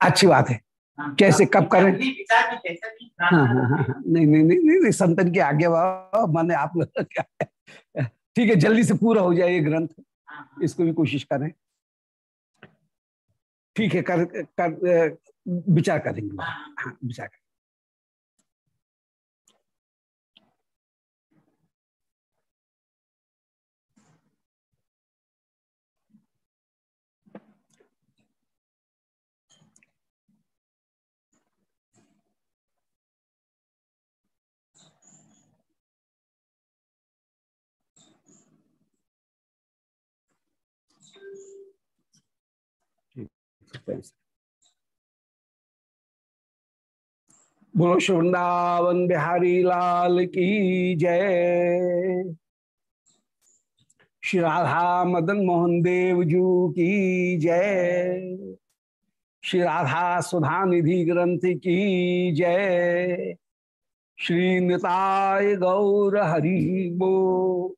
अच्छी बात है। कैसे कब करें? हाँ हाँ हाँ हाँ नहीं नहीं नहीं नहीं, संतन की आज्ञा माने आप क्या ठीक है जल्दी से पूरा हो जाए ये ग्रंथ। इसको भी कोशिश करें। ठीक है कर कर विचार करेंगे। हाँ विचार करें। बोलो, वृंदावन बिहारी लाल की जय। श्री राधा मदन मोहन देव जू की जय। श्री राधा सुधा निधि ग्रंथ की जय। श्री निताय गौर हरि बो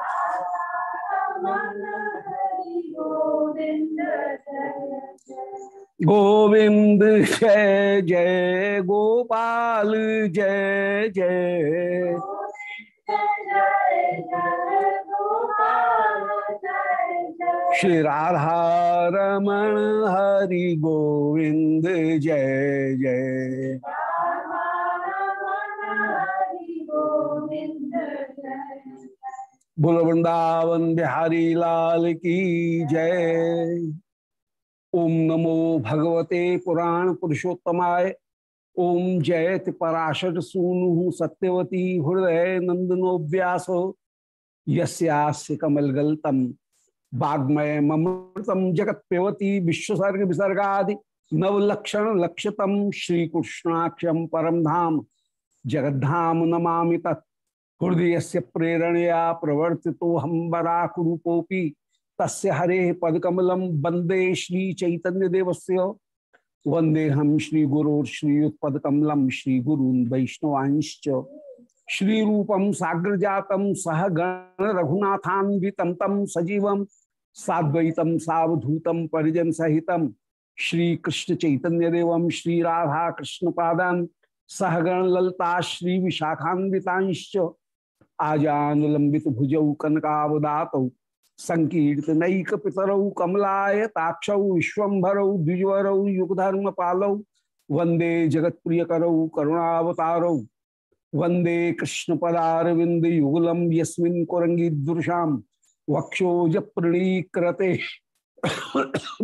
गोविंद जय जय गोपाल जय जय। श्री रमण हरि गोविंद जय जय। बोल वृंदावन बिहारी लाल की जय। ओम नमो भगवते पुराण पुरुषोत्तमाय। ओम जयत पराशर सूनु सत्यवती हृदय नंदनो व्यास यस्यास्य कमलगल्तम वाग्मय ममृतम जगत विश्वसर्ग विसर्गादि नवलक्षण लक्षतम श्रीकृष्णाक्षम परम धाम जगद्धाम नमा तत्। हृदय से प्रेरणया प्रवर्ति हम बराकुरूपोपी तस्य हरे पदकमलम वंदे श्री चैतन्य देवस्य वंदे हम श्री श्री श्री रूपम साग्र जातम सह गण रघुनाथान्वितम तम सजीवम साद्वैतम सावधूतम परिजन सहितम श्री कृष्ण चैतन्य देवम श्री राधा कृष्ण पादान सहगण ललता श्री विशाखान्वितांश्च आजान लंबित भुजौ कनकावदात संकीर्तनैक पितरौ कमलाय ताक्षौ विश्वभरौ द्विजवरौ युगधर्म पालौ वंदे जगत प्रिय करौ करुणावतारौ। वंदे कृष्ण पदारविंद युगलम यस्मिन् कुरंगी दुर्शाम वक्षोज प्रणीकृते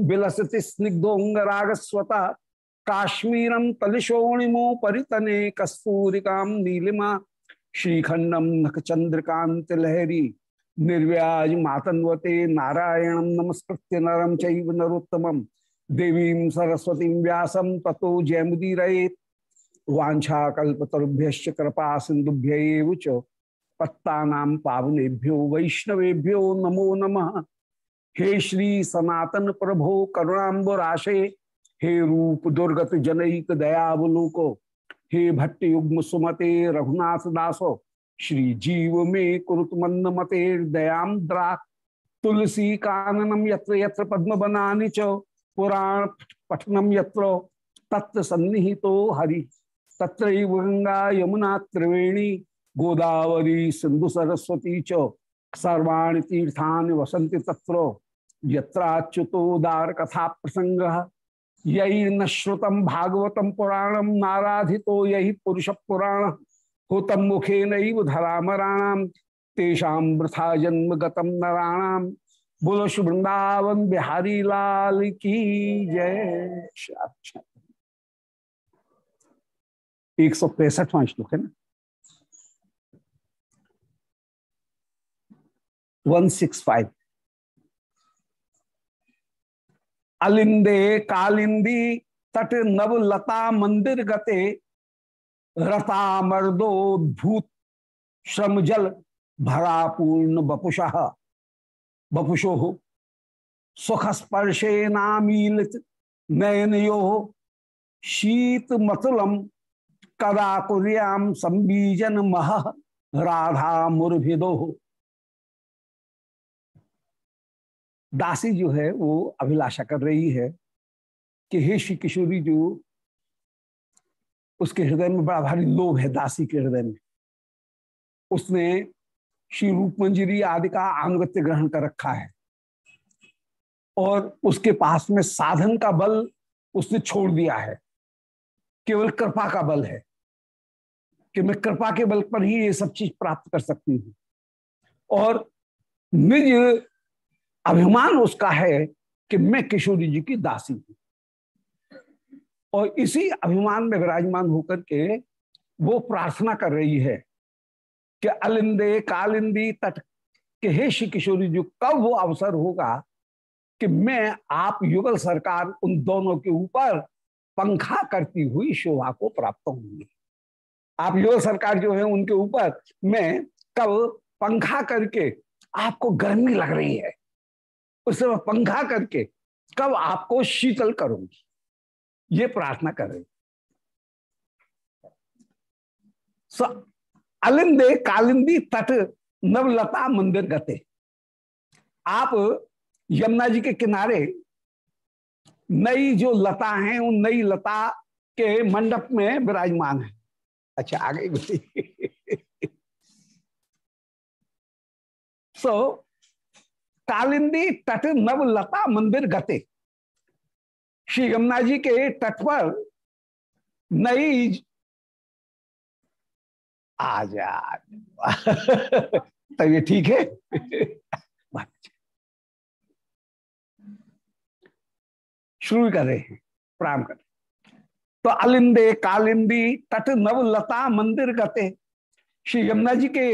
विलसति स्निग्धोंगरागस्वता काश्मीरम तलिशोणिमो परितने कस्तूरिका नीलिमा श्रीखंडम नखचंद्रकांत लहरी निर्व्याज मातन्वते नारायण नमस्कृत्य नरम चैव नरोत्तम। देवी सरस्वती व्यासम ततो जयमुदीरेत वाछाकुभ्य कृपा सिंधुभ्य पत्ता पावनेभ्यो, वैष्णवेभ्यो नमो नमः। हे श्री सनातन प्रभो करुणाबराशे हे रूप दुर्गत जनक दयावलोको हे भट्ट युग्म सुमते रघुनाथ दासो, श्री जीव में कुरुत मंद मते दयाम द्रा। तुलसी काननम यत्र यत्र पद्म बनानी च, पुराण पठनम यत्र। तत्र सन्निहितो हरि तत्र गंगा यमुना त्रिवेणी, गोदावरी सिंधु सरस्वती च। सर्वाणि तीर्थानि वसन्ति तत्र। यत्राच्युतोदार कथा प्रसंग यही न श्रुतम भागवतम पुराणम नाराधितो यही पुरुष पुराण होतम मुखे नैव धरामराणाम तेषाम वृथा जन्म गतम नाराणाम बोलो वृंदावन बिहारी लाल की जय। एक सौ पैंसठवां श्लोक है ना? वन सिक्स फाइव अलिंदे कालिंदी तट नव लता मंदिर गते, रता मर्दोद्भूत श्रम जल भरा पूर्ण बपुषा। बपुषो सुख स्पर्शे नामीलित नयनयो, शीत मतुलम कदा कुरियाम संबीजन मह, राधा मुर्भिदो। दासी जो है, वो अभिलाषा कर रही है कि हे श्री किशोरी जो, उसके हृदय में बड़ा भारी लोभ है दासी के हृदय में। उसने श्री रूप मंजरी आदि का आनुगत्य ग्रहण कर रखा है। और उसके पास में साधन का बल उसने छोड़ दिया है। केवल कृपा का बल है कि मैं कृपा के बल पर ही ये सब चीज़ प्राप्त कर सकती हूँ। और निज अभिमान उसका है कि मैं किशोरी जी की दासी हूँ। और इसी अभिमान में विराजमान होकर के वो प्रार्थना कर रही है कि अलिंदे कालिंदी तट के हे श्री किशोरी जी, कब वो अवसर होगा कि मैं आप युगल सरकार उन दोनों के ऊपर पंखा करती हुई शोभा को प्राप्त होंगी आप युगल सरकार जो है उनके ऊपर मैं कब पंखा करके आपको गर्मी लग रही है उस समय पंखा करके कब आपको शीतल करूँगी? ये प्रार्थना कर रही अलिंदे कालिंदी तट नवलता मंदिर गते। आप यमुना जी के किनारे नई जो लता हैं उन नई लता के मंडप में विराजमान है। अच्छा आगे सो so, कालिंदी तट नवलता मंदिर गते। श्री यमुना जी के तट पर नई आ जा। तो ये ठीक है। शुरू कर रहे हैं प्राम कर तो अलिंदे कालिंदी तट नव लता मंदिर गते। श्री यमुना जी के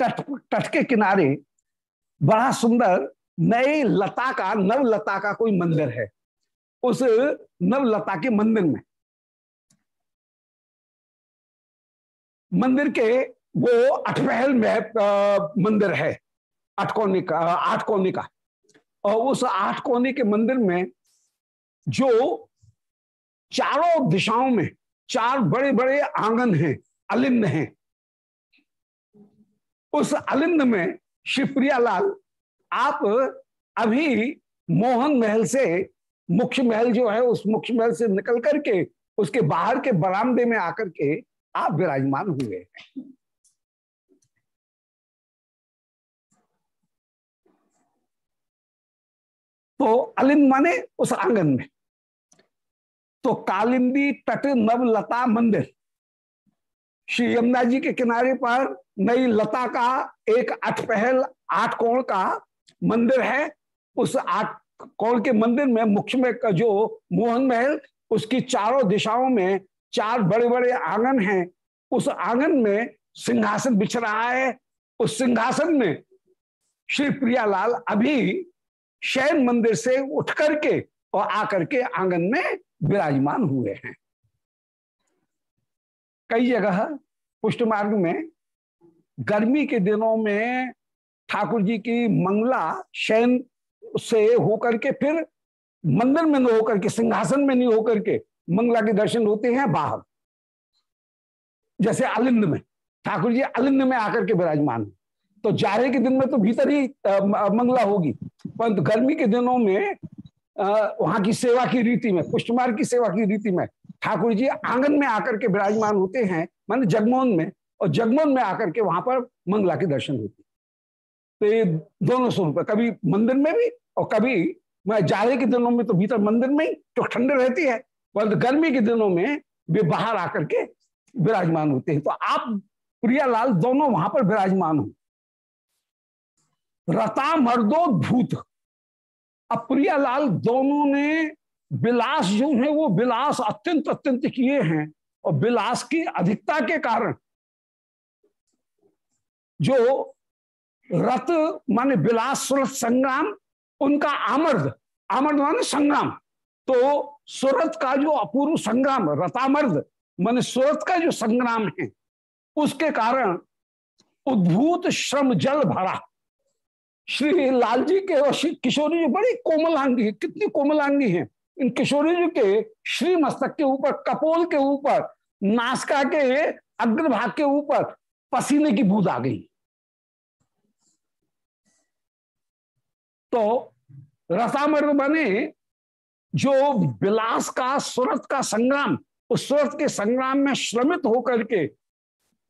तट तट के किनारे बड़ा सुंदर नए लता का, नव लता का कोई मंदिर है उस नव लता के मंदिर में। मंदिर के वो अठपहल में मंदिर है, आठ कोने का आठ कोने का। और उस आठ कोने के मंदिर में जो चारों दिशाओं में चार बड़े बड़े आँगन हैं, अलिंद हैं। उस अलिंद में शिवप्रिया लाल, आप अभी मोहन महल से, मुख्य महल जो है, उस मुख्य महल से निकल करके, उसके बाहर के बरामदे में आकर के आप विराजमान हुए। हैं तो अलिंद माने उस आँगन में। तो कालिंदी तट नवलता मंदिर। श्री यमुना जी के किनारे पर नई लता का एक अठपहल आठ कोण का मंदिर है। उस आठ कोण के मंदिर में मुख्य में जो मोहन महल, उसकी चारों दिशाओं में चार बड़े बड़े आँगन हैं। उस आँगन में सिंहासन बिछ रहा है। उस सिंहासन में श्री प्रियालाल अभी शैन मंदिर से उठ करके और आकर के आँगन में विराजमान हुए हैं। कई जगह पुष्ट मार्ग में गर्मी के दिनों में ठाकुर जी की मंगला शयन से होकर के फिर मंदिर में न होकर के, सिंहासन में नहीं होकर के मंगला के दर्शन होते हैं बाहर। जैसे अलिंद में, ठाकुर जी अलिंद में आकर के विराजमान तो जारे के दिन में तो भीतर ही मंगला होगी। परंतु गर्मी के दिनों में वहाँ की सेवा की रीति में पुष्टमार की सेवा की रीति में ठाकुर जी आँगन में आकर के विराजमान होते हैं, मान जगमोहन में, और जगमोहन में आकर के वहाँ पर मंगला के दर्शन होते तो ये दोनों स्वरूप है, कभी मंदिर में भी और कभी, मैं जाड़े के दिनों में तो भीतर मंदिर में ही तो ठंडे रहती है, परंतु गर्मी के दिनों में वे बाहर आकर के विराजमान होते हैं। तो आप, प्रियालाल, दोनों वहाँ पर विराजमान हो। रता मर्दो भूत। अब प्रियालाल, दोनों ने विलास जो है वो विलास अत्यंत अत्यंत किए हैं और विलास की अधिकता के कारण जो रथ माने विलास सुरत संग्राम, उनका आमर्द आमर्द माने संग्राम। तो सुरत का जो अपूर्व संग्राम रथामर्द माने सुरत का जो संग्राम है, उसके कारण उद्भूत श्रम जल भरा। श्री लाल जी के और श्री किशोरी जी बड़ी कोमलांगी है, कितनी कोमलांगी है। इन किशोरी जी के श्री मस्तक के ऊपर, कपोल के ऊपर, नासका के अग्रभाग के ऊपर पसीने की बूंद आ गई। तो रसामर्द बने, जो विलास का, सुरत का संग्राम, उस सुरत के संग्राम में श्रमित होकर के,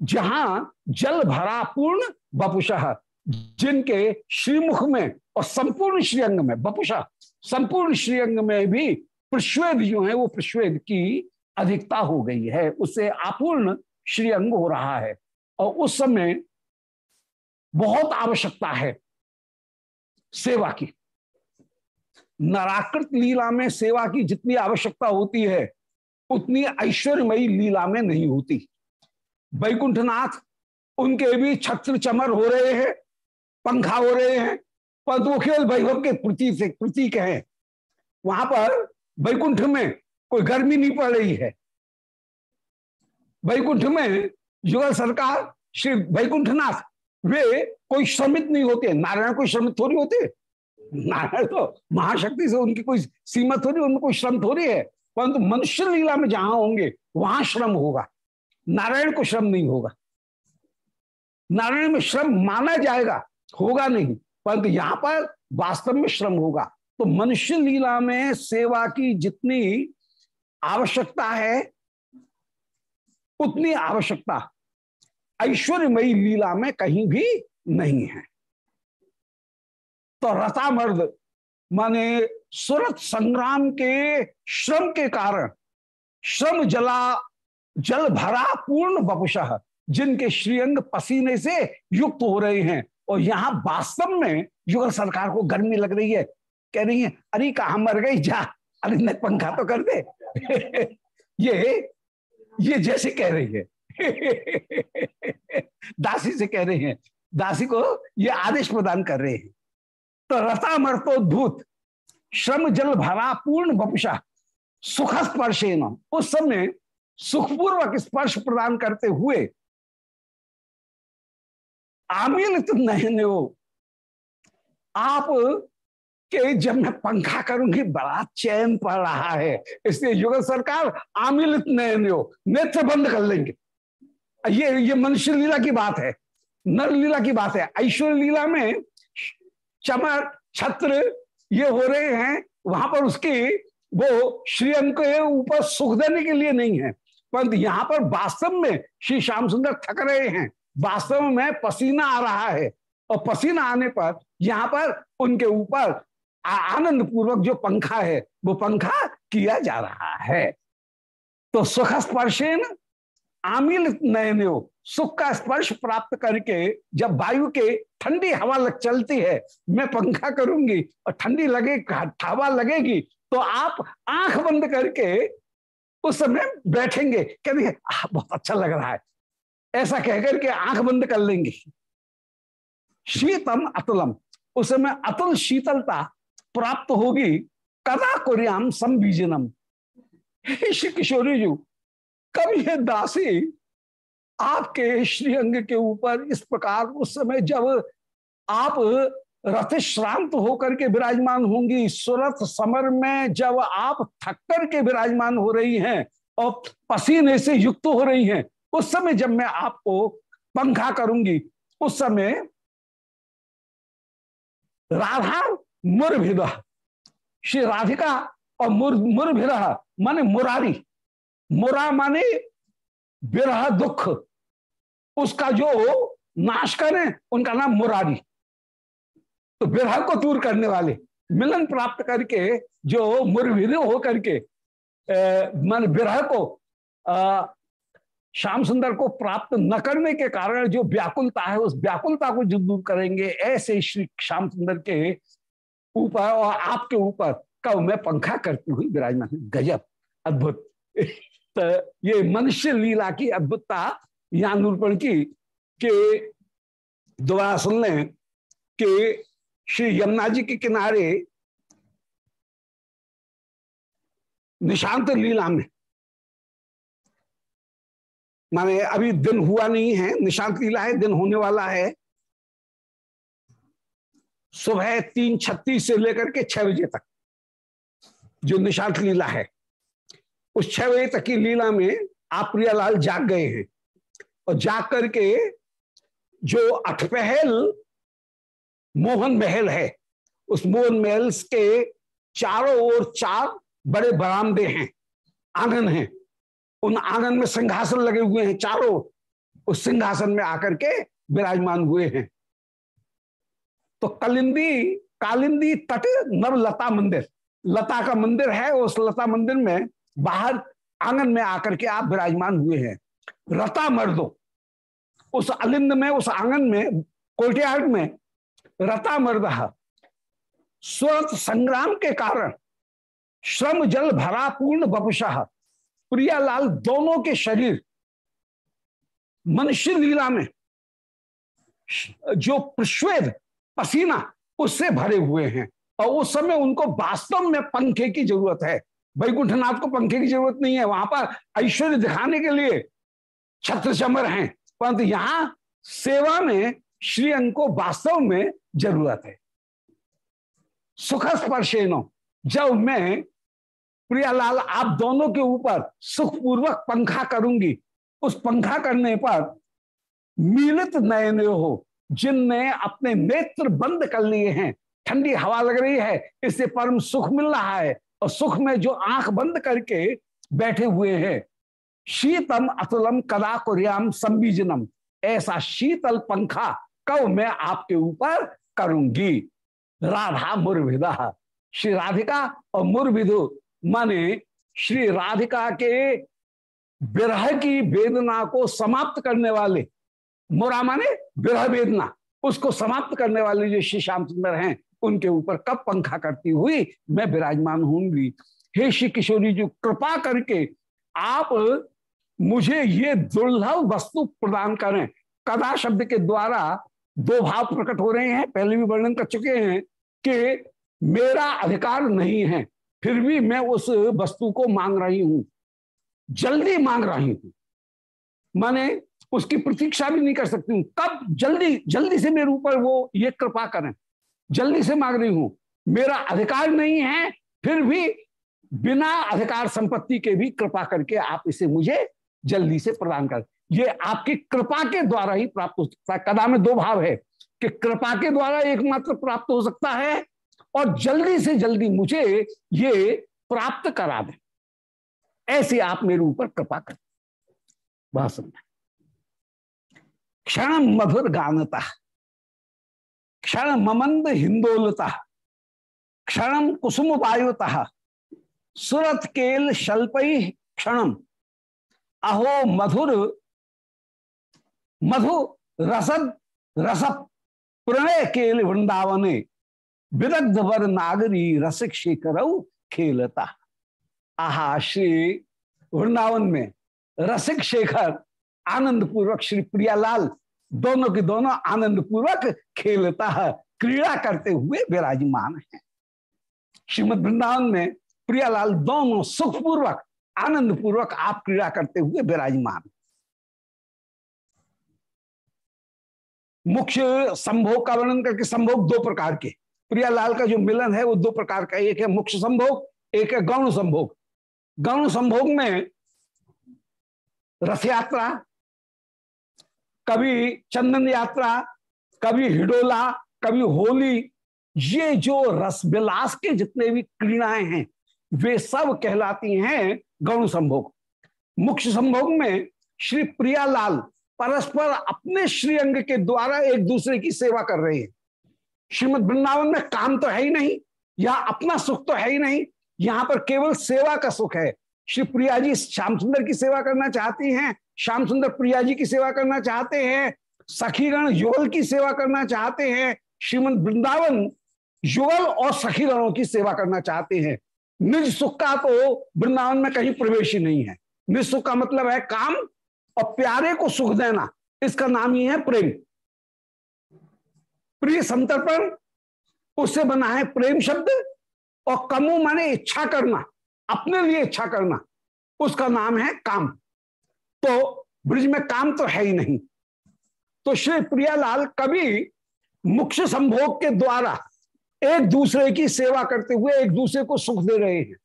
जहाँ जल भरा पूर्ण बपुषा जिनके श्रीमुख में और संपूर्ण श्रीअंग में बपुषा संपूर्ण श्रीअंग में भी प्रश्वेद जो है, वो प्रश्वेद की अधिकता हो गई है। उससे अपूर्ण श्रीअंग हो रहा है। और उस समय बहुत आवश्यकता है सेवा की। नराकृत लीला में सेवा की जितनी आवश्यकता होती है, उतनी ऐश्वर्यमयी लीला में नहीं होती। वैकुंठनाथ, उनके भी छत्र चमर हो रहे हैं, पंखा हो रहे हैं परंतु वो केवल वैभव के प्रतीक से, प्रतीक है। वहाँ पर वैकुंठ में कोई गर्मी नहीं पड़ रही है। वैकुंठ में युगल सरकार, श्री वैकुंठनाथ, वे कोई श्रमित नहीं होते। नारायण कोई श्रमित थोड़ी होते। नारायण तो महाशक्ति से उनकी कोई सीमा थोड़ी उनको कोई श्रम थोड़ी है। परंतु मनुष्य लीला में जहाँ होंगे, वहाँ श्रम होगा। नारायण को श्रम नहीं होगा। नारायण में श्रम माना जाएगा, होगा नहीं। परंतु यहाँ पर वास्तव में श्रम होगा। तो मनुष्य लीला में सेवा की जितनी आवश्यकता है, उतनी आवश्यकता ऐश्वर्यमयी लीला में कहीं भी नहीं है। तो रतामर्द, माने सुरत संग्राम के श्रम के कारण श्रम जला, जल भरा पूर्ण बपुषा जिनके श्रीअंग पसीने से युक्त हो रहे हैं और यहाँ वास्तव में युगल सरकार को गर्मी लग रही है, कह रही है, अरे कहा मर गई जा, अरे, न, पंखा तो कर दे। ये ये जैसे कह रही है। दासी से कह रहे हैं, दासी को ये आदेश प्रदान कर रहे हैं। तो रता मरतो धूत श्रम जल भरा पूर्ण बपुषा सुख स्पर्शे उस समय सुखपूर्वक स्पर्श प्रदान करते हुए आमिलित हो। आप के जब मैं पंखा करूँगी, बड़ा चैन पड़ रहा है। इसलिए युगल सरकार आमिलित नयन हो। नेत्र बंद कर लेंगे। ये ये मनुष्य लीला की बात है। नर लीला की बात है। ऐश्वर्य लीला में चमर, छत्र ये हो रहे हैं। वहाँ पर उसकी वो श्रीअंग के ऊपर सुख देने के लिए नहीं है। परंतु यहाँ पर वास्तव में श्री श्याम सुंदर थक रहे हैं। वास्तव में पसीना आ रहा है। और पसीना आने पर यहाँ पर उनके ऊपर आनंद पूर्वक जो पंखा है, वो पंखा किया जा रहा है। तो सुख स्पर्शन आमिल नयन सुख का स्पर्श प्राप्त करके जब वायु के ठंडी हवा लग चलती है, मैं पंखा करूँगी और ठंडी लगे, हवा लगेगी तो आप आँख बंद करके उस समय बैठेंगे। कहेंगे बहुत अच्छा लग रहा है। ऐसा कहकर के आँख बंद कर लेंगे। शीतम अतुलम। उस समय अतुल शीतलता प्राप्त होगी। कदा कुरियाम संबीजनम। श्री किशोरी जी, कब ये दासी आपके श्रीअंग के ऊपर इस प्रकार उस समय जब आप रथ श्रांत होकर के विराजमान होंगी, सुरथ समर में जब आप थक कर के विराजमान हो रही हैं और पसीने से युक्त हो रही हैं उस समय जब मैं आपको पंखा करूँगी, उस समय राधा मुरभिद श्री राधिका और मुर मुरभिद माने मुरारी। मुरा माने विरह दुख। उसका जो नाश करें, उनका नाम मुरारी। तो विरह को दूर करने वाले, मिलन प्राप्त करके, जो मुरभिद हो करके मान विरह को श्याम सुंदर को प्राप्त न करने के कारण जो व्याकुलता है, उस व्याकुलता को जो दूर करेंगे, ऐसे श्री श्याम सुंदर के ऊपर और आपके ऊपर कब मैं पंखा करती हुई विराजमान गजब, अद्भुत। तो ये मनुष्य लीला की अद्भुतता, यहाँ निरूपण की, कि दोबारा सुन लें, कि श्री यमुना जी के किनारे निशांत लीला में माने अभी दिन हुआ नहीं है, निशांत लीला है, दिन होने वाला है। सुबह तीन छत्तीस से लेकर के छह बजे तक जो निशांत लीला है, उस छह बजे तक की लीला में आप प्रियालाल जाग गए हैं। और जाग करके जो अठपहल मोहन महल है, उस मोहन महल के चारों ओर चार बड़े बरामदे हैं, आँगन हैं। उन आँगन में सिंहासन लगे हुए हैं चारों, उस सिंहासन में आकर के विराजमान हुए हैं। तो कलिंदी, कालिंदी तट नव लता मंदिर, लता का मंदिर है, उस लता मंदिर में बाहर आँगन में आकर के आप विराजमान हुए हैं। रता मर्दो, उस अलिंद में, उस आँगन में कोटियाट में रता मर्द स्वरत संग्राम के कारण श्रम जल भरा पूर्ण बपुशाह प्रियालाल दोनों के शरीर मनुष्य लीला में जो प्रश्वेद पसीना, उससे भरे हुए हैं। और उस समय उनको वास्तव में पंखे की ज़रूरत है। वैकुंठनाथ को पंखे की ज़रूरत नहीं है। वहाँ पर ऐश्वर्य दिखाने के लिए छत्र चमर हैं। परंतु यहाँ सेवा में श्री अंग को वास्तव में ज़रूरत है। सुख स्पर्शेनो जब मैं प्रियालाल, आप दोनों के ऊपर सुखपूर्वक पंखा करूँगी। उस पंखा करने पर मिलित नयन हो, जिनने अपने नेत्र बंद कर लिए हैं। ठंडी हवा लग रही है, इससे परम सुख मिल रहा है और सुख में जो आँख बंद करके बैठे हुए हैं। शीतम अतुलम कदा कुरियाम संबीजनम। ऐसा शीतल पंखा कब मैं आपके ऊपर करूँगी। राधा मुरविदा श्री राधिका और मुरविदु माने श्री राधिका के विरह की वेदना को समाप्त करने वाले, मोरा माने विरह वेदना, उसको समाप्त करने वाले जो श्री श्याम सुंदर हैं, उनके ऊपर कब पंखा करती हुई मैं विराजमान होंगी हे श्री किशोरी जी, कृपा करके आप मुझे ये दुर्लभ वस्तु प्रदान करें। कदा शब्द के द्वारा दो भाव प्रकट हो रहे हैं, पहले भी वर्णन कर चुके हैं कि मेरा अधिकार नहीं है। फिर भी मैं उस वस्तु को मांग रही हूँ, जल्दी मांग रही हूँ। माने उसकी प्रतीक्षा भी नहीं कर सकती हूँ। कब? जल्दी जल्दी से मेरे ऊपर वो ये कृपा करें। जल्दी से मांग रही हूँ। मेरा अधिकार नहीं है, फिर भी बिना अधिकार संपत्ति के भी कृपा करके आप इसे मुझे जल्दी से प्रदान कर। ये आपकी कृपा के द्वारा ही प्राप्त हो सकता है। कदा में दो भाव है कि कृपा के द्वारा एकमात्र प्राप्त हो सकता है और जल्दी से जल्दी मुझे ये प्राप्त करा दें। ऐसे आप मेरे ऊपर कृपा कर। क्षण मधुर गानता, क्षण ममंद हिंदोलता, क्षण कुसुम वायुता, सुरत केल शल्पई क्षणम, अहो मधुर, मधु रसद रसप प्रणय केल वृंदावने विदग्ध वर नागरी रसिक शेखर खेलता. आहा, श्री वृंदावन में रसिक शेखर आनंद पूर्वक श्री प्रियालाल दोनों के दोनों आनंद पूर्वक खेलता है, क्रीड़ा करते हुए विराजमान है। श्रीमद वृंदावन में प्रियालाल दोनों सुखपूर्वक आनंद पूर्वक आप क्रीड़ा करते हुए विराजमान मुख्य संभोग का वर्णन करके, संभोग दो प्रकार के। प्रियालाल का जो मिलन है, वो दो प्रकार का एक है मुख्य संभोग, एक है गौण संभोग। गौण संभोग में रथ यात्रा, कभी चंदन यात्रा, कभी हिडोला, कभी होली, ये जो रस विलास के जितने भी क्रीड़ाएँ हैं, वे सब कहलाती हैं गौण संभोग। मुख्य संभोग में श्री प्रियालाल परस्पर अपने श्रीअंग के द्वारा एक दूसरे की सेवा कर रहे हैं। श्रीमद वृंदावन में काम तो है ही नहीं यहाँ अपना सुख तो है ही नहीं, यहाँ पर केवल सेवा का सुख है। श्री प्रिया जी श्याम सुंदर की सेवा करना चाहती हैं, श्याम सुंदर प्रिया जी की सेवा करना चाहते हैं, सखीगण युगल की सेवा करना चाहते हैं, श्रीमद वृंदावन युगल और सखीगणों की सेवा करना चाहते हैं। निज सुख का तो वृंदावन में कहीं प्रवेश ही नहीं है। निज सुख का मतलब है काम और प्यारे को सुख देना, इसका नाम ही है प्रेम। प्रिय संतर्पण उससे बना है प्रेम शब्द और कमु माने इच्छा करना, अपने लिए इच्छा करना। उसका नाम है काम। तो ब्रिज में काम तो है ही नहीं। तो श्री प्रियालाल कभी मुख्य संभोग के द्वारा एक दूसरे की सेवा करते हुए एक दूसरे को सुख दे रहे हैं।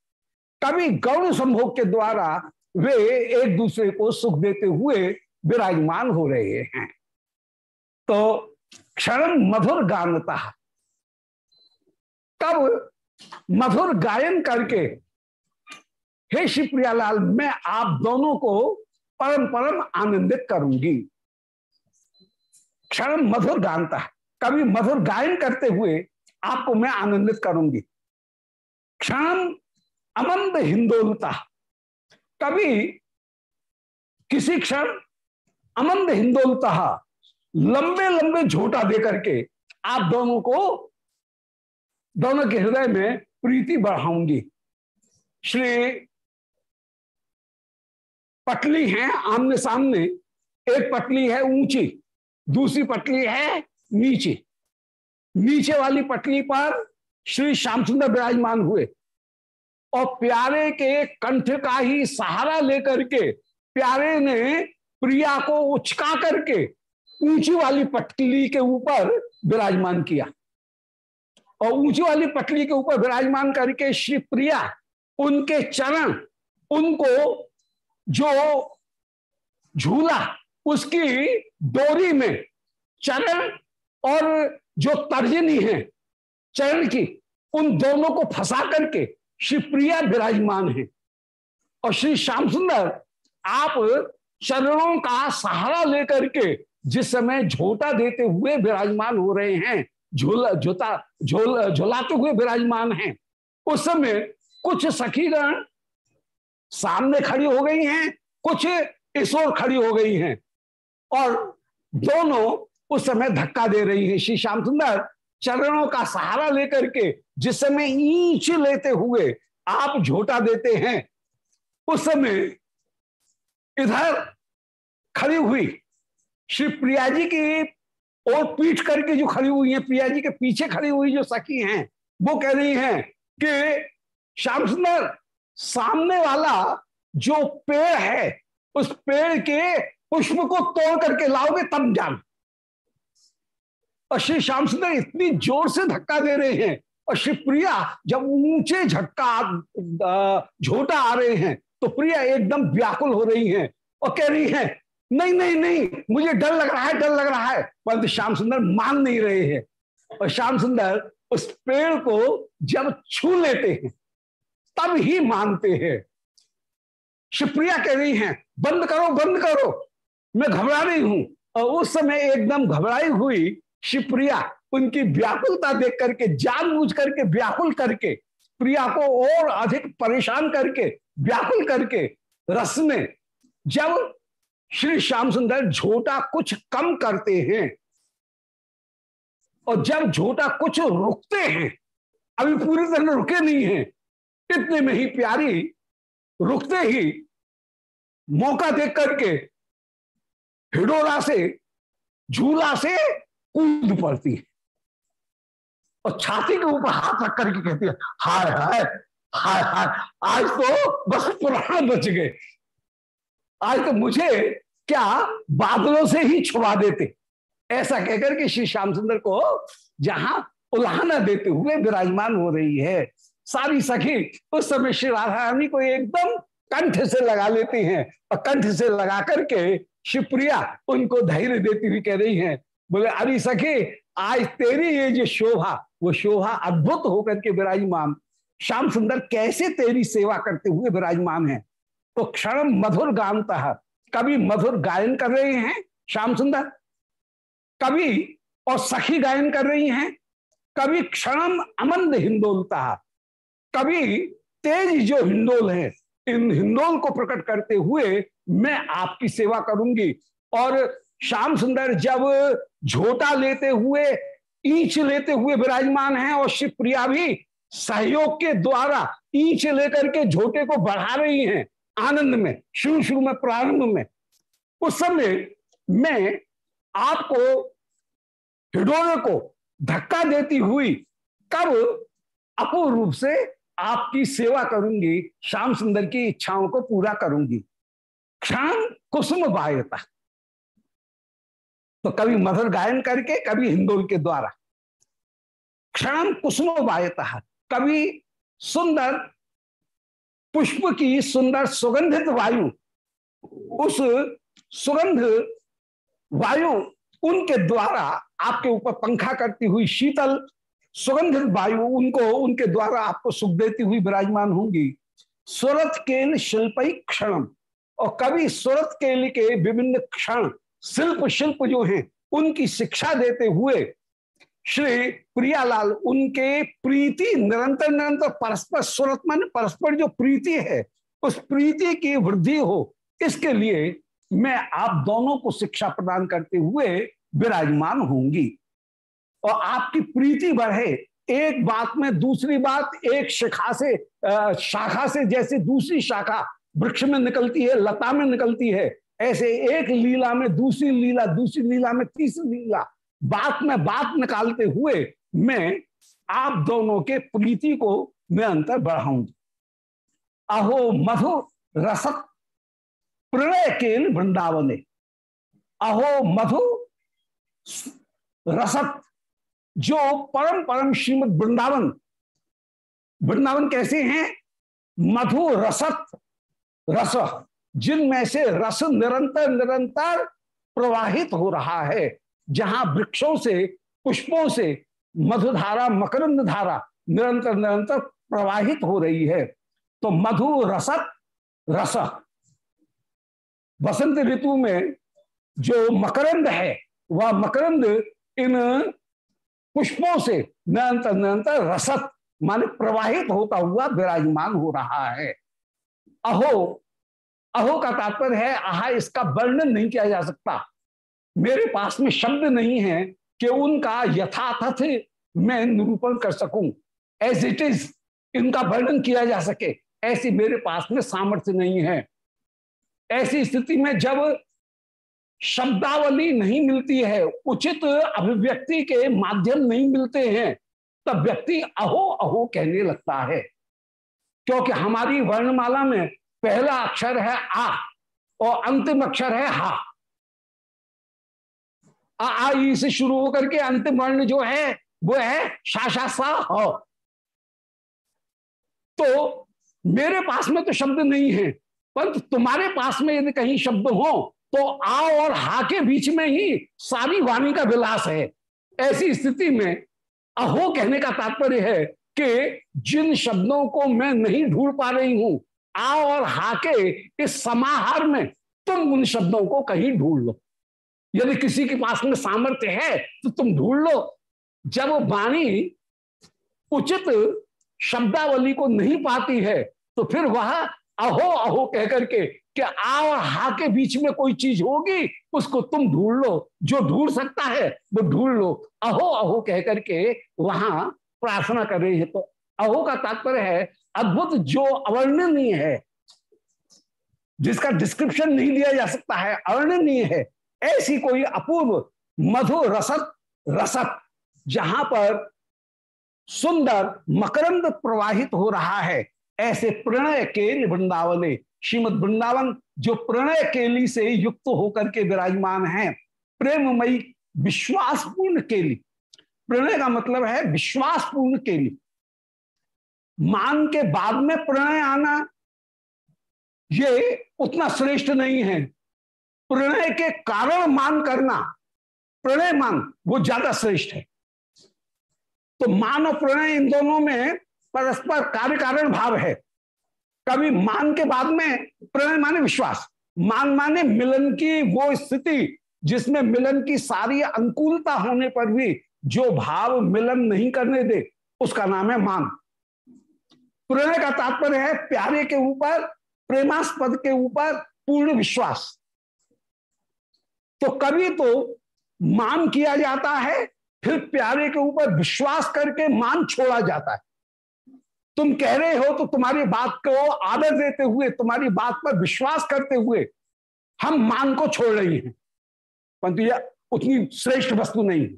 कभी गौण संभोग के द्वारा वे एक दूसरे को सुख देते हुए विराजमान हो रहे हैं। तो क्षण मधुर गानता। कब मधुर गायन करके, हे श्री प्रियालाल मैं आप दोनों को परम परम आनंदित करूँगी। क्षण मधुर गानता। कभी मधुर गायन करते हुए आपको मैं आनंदित करूँगी। क्षण अमंद हिंदोलता। कभी किसी क्षण अमंद हिंदोलता लंबे लंबे झोटा दे करके आप दोनों को, दोनों के हृदय में प्रीति बढ़ाऊँगी। श्री पटली है आमने सामने, एक पटली है ऊँची, दूसरी पटली है नीचे। नीचे वाली पटली पर श्री श्याम सुंदर विराजमान हुए। और प्यारे के कंठ का ही सहारा लेकर के प्यारे ने प्रिया को उचका करके ऊँची वाली पटली के ऊपर विराजमान किया। और ऊँची वाली पटली के ऊपर विराजमान करके श्री प्रिया उनके चरण, उनको जो झूला, उसकी डोरी में चरण और जो तर्जनी है, चरण की, उन दोनों को फंसा करके श्री प्रिया विराजमान है। और श्री श्याम सुंदर, आप चरणों का सहारा लेकर के जिस समय झोटा देते हुए विराजमान हो रहे हैं, झोला, झोता, झोल, झोलाते हुए विराजमान हैं, उस समय कुछ सखीगण सामने खड़ी हो गई हैं, कुछ इस ओर खड़ी हो गई हैं और दोनों उस समय धक्का दे रही है। श्री श्याम सुंदर चरणों का सहारा लेकर के जिस समय ईंच लेते हुए आप झोटा देते हैं, उस समय इधर खड़ी हुई श्री प्रिया जी की और पीठ करके जो खड़ी हुई है, प्रिया जी के पीछे खड़ी हुई जो सखी हैं, वो कह रही हैं कि, श्याम सुंदर, सामने वाला जो पेड़ है, उस पेड़ के पुष्प को तोड़ करके लाओगे तब जान। और श्री श्याम सुंदर इतनी ज़ोर से धक्का दे रहे हैं और श्री प्रिया जब ऊँचे झटका झोटा आ रहे हैं तो प्रिया एकदम व्याकुल हो रही हैं और कह रही हैं नहीं नहीं नहीं, मुझे डर लग रहा है, डर लग रहा है। परंतु श्याम सुंदर मान नहीं रहे हैं। और श्याम सुंदर उस पेड़ को जब छू लेते हैं, तब ही मानते हैं। शिवप्रिया कह रही हैं, बंद करो बंद करो। मैं घबरा रही हूँ। और उस समय एकदम घबराई हुई शिवप्रिया उनकी व्याकुलता देख करके, जानबूझ करके, व्याकुल करके, प्रिया को और अधिक परेशान करके, व्याकुल करके रस में जब श्री श्याम सुंदर झोटा कुछ कम करते हैं। और जब झोटा कुछ रुकते हैं, अभी पूरी तरह रुके नहीं है, इतने में ही प्यारी रुकते ही मौका देख करके हिडोरा से, झूला से कूद पड़ती है। और छाती के ऊपर हाथ रख करके कहती है, हाय हाय हाय हाय, आज तो बस पुराण बच गए। आज तो मुझे क्या बादलों से ही छुपा देते। ऐसा कहकर के श्री श्याम सुंदर को जहाँ उल्हाना देते हुए विराजमान हो रही है, सारी सखी उस समय श्री राधा रानी को एकदम कंठ से लगा लेती हैं और कंठ से लगा करके शिवप्रिया उनको धैर्य देती हुई कह रही हैं, बोले, अरे सखी, आज तेरी ये जो शोभा, वो शोभा अद्भुत होकर के विराजमान। श्याम सुंदर कैसे तेरी सेवा करते हुए विराजमान है? तो क्षण मधुर गानता कभी मधुर गायन कर रहे हैं, श्याम सुंदर। कभी और सखी गायन कर रही हैं, कभी क्षण अमंद हिंदोलता कभी तेज जो हिंदोल है, इन हिंदोल को प्रकट करते हुए मैं आपकी सेवा करूँगी। और श्याम सुंदर जब झोटा लेते हुए, ईंच लेते हुए विराजमान हैं और शिवप्रिया भी सहयोग के द्वारा ईंच लेकर के झोटे को बढ़ा रही हैं आनंद में, शुरू शुरू में, प्रारंभ में। उस समय मैं आपको, हिडोरे को धक्का देती हुई कब अपूर्ण रूप से आपकी सेवा करूँगी, श्याम सुंदर की इच्छाओं को पूरा करूँगी। क्षण कुसुम बायता तो कभी मधुर गायन करके, कभी हिंदोल के द्वारा। क्षण कुसुम बायता कभी सुंदर पुष्प की सुंदर सुगंधित वायु। उस सुगंध वायु उनके द्वारा आपके ऊपर पंखा करती हुई शीतल सुगंधित वायु उनको, उनके द्वारा आपको सुख देती हुई विराजमान होंगी। सुरत केल शिल्प क्षण और कभी सुरत केल के विभिन्न क्षण, शिल्प शिल्प जो हैं, उनकी शिक्षा देते हुए श्री प्रियालाल, उनके प्रीति, निरंतर निरंतर परस्पर सुरत, मान परस्पर जो प्रीति है, उस प्रीति की वृद्धि हो, इसके लिए मैं आप दोनों को शिक्षा प्रदान करते हुए विराजमान होंगी। और आपकी प्रीति बढ़े, एक बात में दूसरी बात, एक शिखा से शाखा से जैसे दूसरी शाखा वृक्ष में निकलती है, लता में निकलती है, ऐसे एक लीला में दूसरी लीला दूसरी लीला में तीसरी लीला बात में बात निकालते हुए मैं आप दोनों के प्रीति को मैं अंतर बढ़ाऊँगी। अहो, मधु रसत प्रणय केल वृंदावने। अहो, मधु रसत जो परम परम श्रीमद वृंदावन। वृंदावन कैसे हैं? मधु रसत रस, जिनमें से रस निरंतर निरंतर प्रवाहित हो रहा है। जहाँ वृक्षों से, पुष्पों से मधुधारा मकरंद धारा निरंतर निरंतर प्रवाहित हो रही है। तो मधु रसत, रस। वसंत ऋतु में जो मकरंद है, वह मकरंद इन पुष्पों से निरंतर निरंतर रसत, माने प्रवाहित होता हुआ विराजमान हो रहा है। अहो अहो का तात्पर्य है, आहा इसका वर्णन नहीं किया जा सकता। मेरे पास में शब्द नहीं है कि उनका यथातथ मैं निरूपण कर सकूँ। एज इट इज़ इनका वर्णन किया जा सके। ऐसी मेरे पास में सामर्थ्य नहीं है। ऐसी स्थिति में जब शब्दावली नहीं मिलती है, उचित अभिव्यक्ति के माध्यम नहीं मिलते हैं, तब व्यक्ति अहो अहो कहने लगता है। क्योंकि हमारी वर्णमाला में पहला अक्षर है आ और अंतिम अक्षर है हा। आ, आ से शुरू होकर के अंतिम वर्ण जो है वो है शाशा सा हो। तो मेरे पास में तो शब्द नहीं है परंतु तुम्हारे पास में यदि कहीं शब्द हो तो आ और हा के बीच में ही सारी वाणी का विलास है। ऐसी स्थिति में अहो कहने का तात्पर्य है कि जिन शब्दों को मैं नहीं ढूंढ पा रही हूँ आ और हा के इस समाहार में तुम उन शब्दों को कहीं ढूंढ लो। यदि किसी के पास में सामर्थ्य है तो तुम ढूंढ लो। जब वाणी उचित शब्दावली को नहीं पाती है तो फिर वह अहो अहो कह करके कि आ और हा के बीच में कोई चीज़ होगी, उसको तुम ढूंढ लो। जो ढूंढ सकता है, वो ढूंढ लो। अहो अहो कह करके वहाँ प्रार्थना कर रही है। तो अहो का तात्पर्य है, अद्भुत जो अवर्णनीय है, जिसका डिस्क्रिप्शन नहीं दिया जा सकता है, अवर्णनीय है ऐसी कोई अपूर्व मधु रसत रसत जहाँ पर सुंदर, मकरंद प्रवाहित हो रहा है। ऐसे प्रणय के वृंदावने, श्रीमद वृंदावन, जो प्रणय केली से युक्त होकर के विराजमान है, प्रेममयी, विश्वासपूर्ण केली प्रणय का मतलब है विश्वासपूर्ण केली मान के बाद में प्रणय आना, ये उतना श्रेष्ठ नहीं है। प्रणय के कारण मान करना, प्रणय मान, वो ज़्यादा श्रेष्ठ है। तो मान और प्रणय इन दोनों में परस्पर कार्य कारण भाव है। कभी मान के बाद में प्रणय माने विश्वास। मान माने मिलन की वो स्थिति, जिसमें मिलन की सारी अनुकूलता होने पर भी जो भाव मिलन नहीं करने दे, उसका नाम है मान। प्रणय का तात्पर्य है प्यारे के ऊपर, प्रेमास्पद के ऊपर पूर्ण विश्वास। तो कभी तो मान किया जाता है, फिर प्यारे के ऊपर विश्वास करके मान छोड़ा जाता है। तुम कह रहे हो तो तुम्हारी बात को आदर देते हुए, तुम्हारी बात पर विश्वास करते हुए हम मान को छोड़ रही हैं। परंतु यह उतनी श्रेष्ठ वस्तु नहीं है।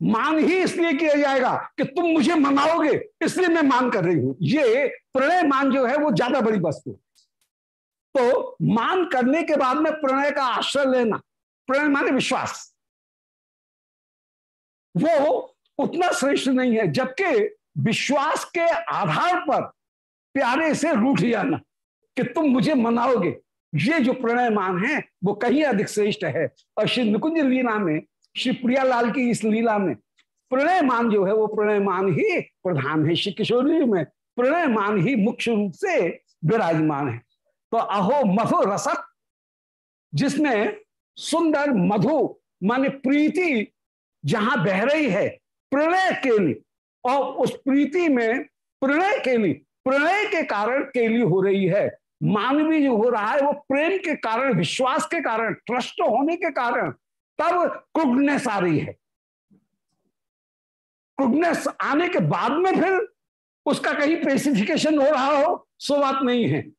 मान ही इसलिए किया जाएगा कि तुम मुझे मनाओगे, इसलिए मैं मान कर रही हूँ। ये प्रणय मान जो है, वो ज़्यादा बड़ी वस्तु तो मान करने के बाद में प्रणय का आश्रय लेना, प्रणय माने विश्वास। वो उतना श्रेष्ठ नहीं है, जबकि विश्वास के आधार पर प्यारे से रूठ जाना कि तुम मुझे मनाओगे। ये जो प्रणय मान है, वो कहीं अधिक श्रेष्ठ है। और श्री निकुंज लीला में, श्री प्रियालाल की इस लीला में प्रणय मान जो है, वो प्रणय मान ही प्रधान है। श्री किशोरी में प्रणय मान ही मुख्य रूप से विराजमान है। तो अहो मधु रसक जिसमें सुंदर मधु, माने प्रीति जहाँ बह रही है प्रणय के लिए और उस प्रीति में प्रणय के लिए प्रणय के कारण केली हो रही है। मानवीय जो हो रहा है, वो प्रेम के कारण, विश्वास के कारण, ट्रस्ट होने के कारण, तब क्रुगनेस आ रही है। क्रुगनेस आने के बाद में फिर उसका कहीं पेसिफिकेशन हो रहा हो, सो बात नहीं है।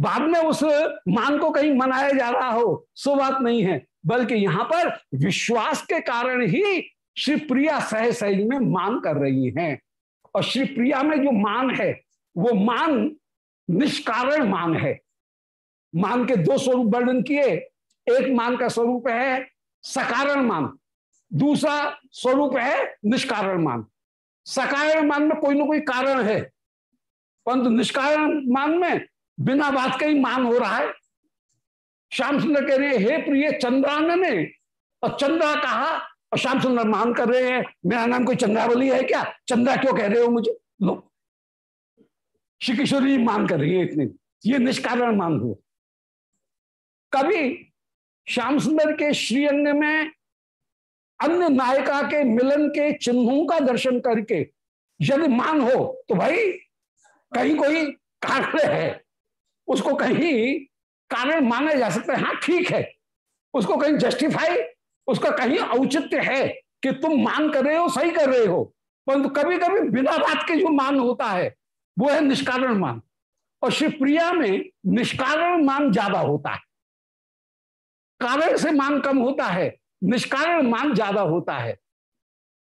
बाद में उस मान को कहीं मनाया जा रहा हो, सो बात नहीं है। बल्कि यहाँ पर विश्वास के कारण ही श्री प्रिया सह सही में मान कर रही हैं। और श्री प्रिया में जो मान है, वो मान निष्कारण मान है। मान के दो स्वरूप वर्णन किए। एक मान का स्वरूप है सकारण मान, दूसरा स्वरूप है निष्कारण मान। सकारण मान में कोई ना कोई कारण है। परंतु निष्कारण मान में बिना बात का ही मान हो रहा है। श्याम सुंदर कह रहे हैं, हे प्रिय चंद्रान ने। और चंद्रा कहा, और श्याम सुंदर मान कर रहे हैं, मेरा नाम कोई चंद्रावली है क्या? चंद्रा क्यों कह रहे हो मुझे? लो। श्री किशोरी मान कर रही है इतनी। ये निष्कारण मान हो कभी श्याम सुंदर के श्रीअंग में अन्य नायिका के मिलन के चिन्हों का दर्शन करके यदि मान हो तो भाई कहीं कोई कारण है। उसको कहीं कारण माना जा सकता है। हाँ ठीक है। उसको कहीं जस्टिफाई उसका कहीं औचित्य है कि तुम मान कर रहे हो, सही कर रहे हो। परंतु कभी कभी बिना बात के जो मान होता है, वो है निष्कारण मान और शिवप्रिया में निष्कारण मान ज़्यादा होता है। कारण से मान कम होता है, निष्कारण मान ज़्यादा होता है।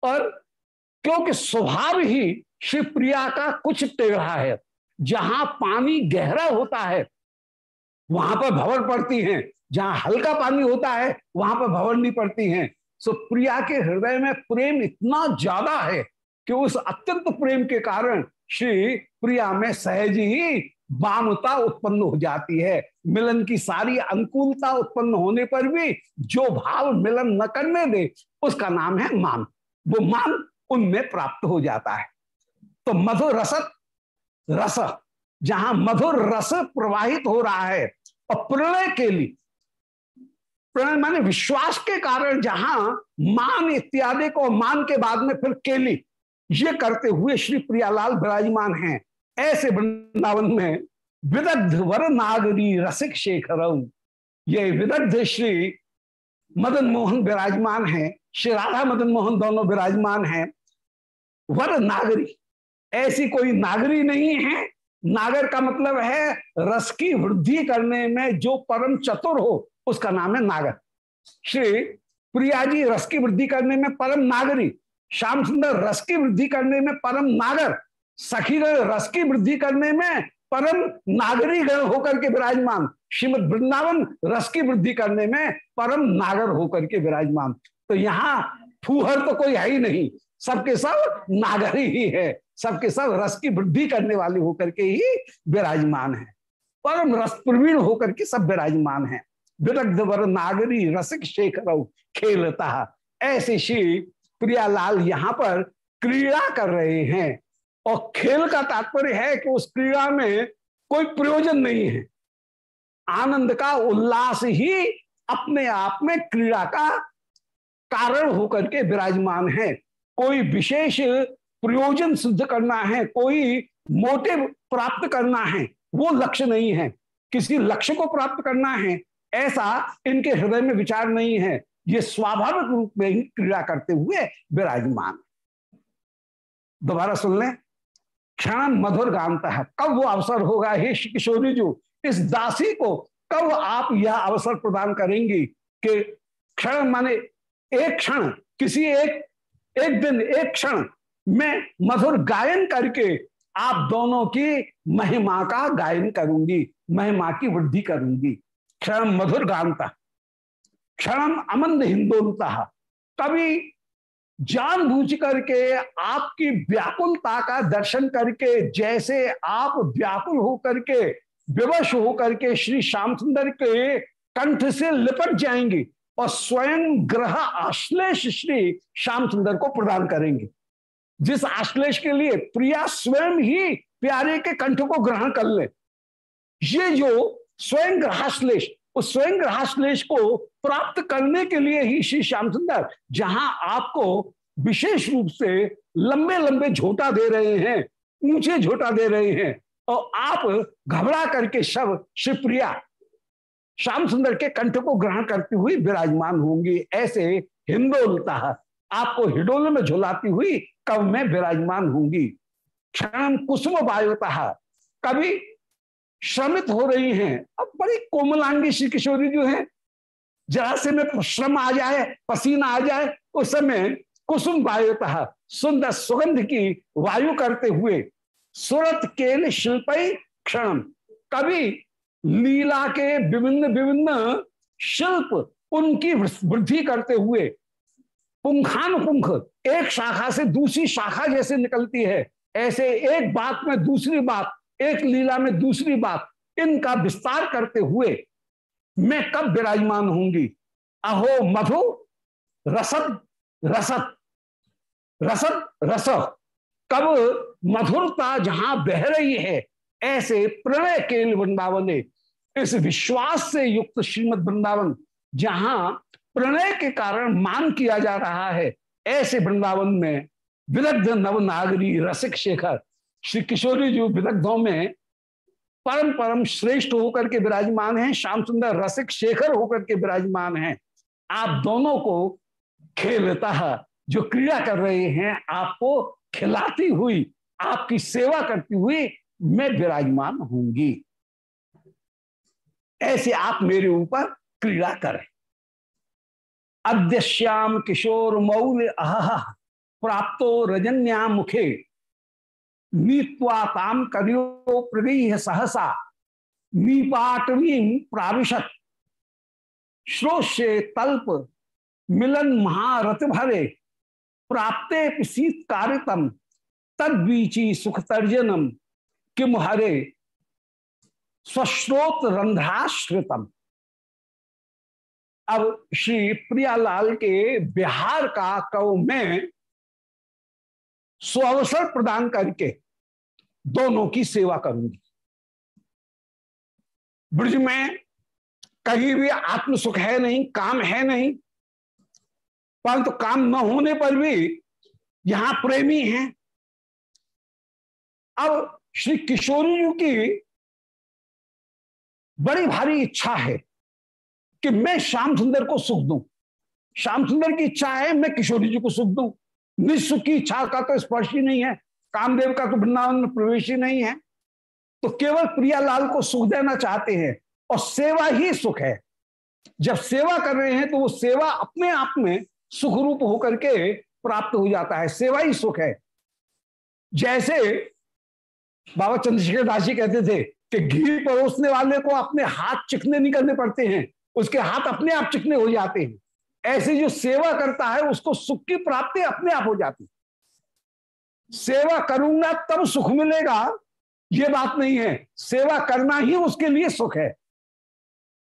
और क्योंकि स्वभाव ही शिवप्रिया का कुछ टेढ़ा है। जहाँ पानी गहरा होता है, वहाँ पर भवर पड़ती हैं। जहाँ हल्का पानी होता है, वहाँ पर भवर नहीं पड़ती हैं। सो प्रिया के हृदय में प्रेम इतना ज़्यादा है कि उस अत्यंत प्रेम के कारण श्री प्रिया में सहज ही वामता उत्पन्न हो जाती है। मिलन की सारी अनुकूलता उत्पन्न होने पर भी जो भाव मिलन न करने दे, उसका नाम है मान। वो मान उनमें प्राप्त हो जाता है। तो मधुर रसत रस, जहाँ मधुर रस प्रवाहित हो रहा है और प्रणय के लिए, प्रणय माने विश्वास के कारण जहाँ मान इत्यादि को मान के बाद में फिर केली, ये करते हुए श्री प्रियालाल विराजमान हैं। ऐसे वृंदावन में विदग्ध वर नागरी रसिक शेखर ये विदग्ध श्री मदन मोहन विराजमान हैं, श्री राधा मदन मोहन दोनों विराजमान हैं। वर नागरी ऐसी कोई नागरी नहीं है। नागर का मतलब है रस की वृद्धि करने में जो परम चतुर हो, उसका नाम है नागर। श्री प्रिया जी रस की वृद्धि करने में परम नागरी, श्याम सुंदर रस की वृद्धि करने में परम नागर, सखी रस की वृद्धि करने में परम नागरी गण होकर के विराजमान, श्रीमद वृंदावन रस की वृद्धि करने में परम नागर होकर के विराजमान। तो यहाँ फूहर तो कोई है ही नहीं सबके सब नागरी ही है। सबके सब रस की वृद्धि करने वाले होकर के ही विराजमान है। परम रस प्रवीण होकर के सब विराजमान है। विरग्ध वर नागरी रसिक शेखर खेलता। ऐसे श्री प्रियालाल यहाँ पर क्रीड़ा कर रहे हैं। और खेल का तात्पर्य है कि उस क्रीड़ा में कोई प्रयोजन नहीं है। आनंद का उल्लास ही अपने आप में क्रीड़ा का कारण होकर के विराजमान है। कोई विशेष प्रयोजन सिद्ध करना है, कोई मोटिव प्राप्त करना है, वो लक्ष्य नहीं है। किसी लक्ष्य को प्राप्त करना है, ऐसा इनके हृदय में विचार नहीं है। ये स्वाभाविक रूप में ही क्रीड़ा करते हुए विराजमान। दोबारा सुन लें। क्षण मधुर गानता है। कब वो अवसर होगा? हे किशोरी जी, इस दासी को कब आप यह अवसर प्रदान करेंगी कि क्षण माने एक क्षण, किसी एक एक दिन, एक क्षण में मधुर गायन करके आप दोनों की महिमा का गायन करूँगी, महिमा की वृद्धि करूँगी। क्षण मधुर गानता क्षण अमंद हिंदोलता। कभी जानबूझ करके, आपकी व्याकुलता का दर्शन करके, जैसे आप व्याकुल होकर के विवश होकर के श्री श्याम सुंदर के कंठ से लिपट जाएँगे। और स्वयं ग्रह आश्लेष श्री श्याम सुंदर को प्रदान करेंगे। जिस आश्लेष के लिए प्रिया स्वयं ही प्यारे के कंठ को ग्रहण कर ले, ये जो स्वयं ग्रहाश्लेष, उस स्वयं ग्रहाश्लेष को प्राप्त करने के लिए ही श्री श्याम सुंदर जहाँ आपको विशेष रूप से लंबे लंबे झोटा दे रहे हैं, ऊँचे झोटा दे रहे हैं, और आप घबरा करके शव शिवप्रिया श्याम सुंदर के कंठ को ग्रहण करती हुई विराजमान होंगी। ऐसे हिंदोलता आपको हिडोल में झुलाती हुई कब में विराजमान होंगी। क्षण कुसुम वायुता कभी श्रमित हो रही हैं। अब बड़ी कोमलांगी श्री किशोरी जो है। जरा से में श्रम आ जाए, पसीना आ जाए, उस समय कुसुम वायुता सुंदर सुगंध की वायु करते हुए सुरत केल शिल्प क्षण कभी लीला के विभिन्न विभिन्न शिल्प उनकी वृद्धि करते हुए पुंखानुपुंख एक शाखा से दूसरी शाखा जैसे निकलती है। ऐसे एक बात में दूसरी बात, एक लीला में दूसरी बात, इनका विस्तार करते हुए मैं कब विराजमान होंगी? अहो, मधु, रसद रसद रसद, रस, कब मधुरता जहाँ बह रही है, ऐसे प्रणय केल वृंदावन इस विश्वास से युक्त श्रीमद वृंदावन, जहाँ प्रणय के कारण मान किया जा रहा है, ऐसे वृंदावन में विदग्ध नवनागरी रसिक शेखर, श्री किशोरी जी विदग्धों में परम परम श्रेष्ठ होकर के विराजमान हैं, श्याम सुंदर रसिक शेखर होकर के विराजमान हैं। आप दोनों को खेलता जो क्रिया कर रहे हैं, आपको खिलाती हुई, आपकी सेवा करती हुई मैं विराजमान होंगी ऐसे आप मेरे ऊपर क्रीड़ा करें। अद्यश्याम किशोर मौल अह प्राप्तो रजन्या मुखे। नीत्वा ताम करियो प्रगीह सहसा। नीपाटवी प्राविशत। श्रोष्य तल्प मिलन महारथ भरे। प्राप्ते शीत कारितम तदीची सुख तर्जनम किम हरे? स्वश्रोत रंध्राश्रितम। अब श्री प्रियालाल के बिहार का कव में सुअवसर प्रदान करके दोनों की सेवा करूँगी। ब्रज में कहीं भी आत्म सुख है नहीं, काम है नहीं, परंतु तो काम न होने पर भी यहाँ प्रेमी हैं। अब श्री किशोरी जी की बड़ी भारी इच्छा है कि मैं श्याम सुंदर को सुख दूँ। श्याम सुंदर की इच्छा है, मैं किशोरी जी को सुख दूँ। निस्सुख की इच्छा का तो स्पर्श ही नहीं है। कामदेव का तो वृंदावन में प्रवेश ही नहीं है। तो केवल प्रियालाल को सुख देना चाहते हैं और सेवा ही सुख है। जब सेवा कर रहे हैं तो वो सेवा अपने आप में सुख रूप होकर के प्राप्त हो जाता है। सेवा ही सुख है। जैसे बाबा चंद्रशेखर दास जी कहते थे कि घी परोसने वाले को अपने हाथ चिकने नहीं करने पड़ते हैं, उसके हाथ अपने आप चिकने हो जाते हैं। ऐसे जो सेवा करता है, उसको सुख की प्राप्ति अपने आप हो जाती है। सेवा करूँगा तब सुख मिलेगा, ये बात नहीं है। सेवा करना ही उसके लिए सुख है।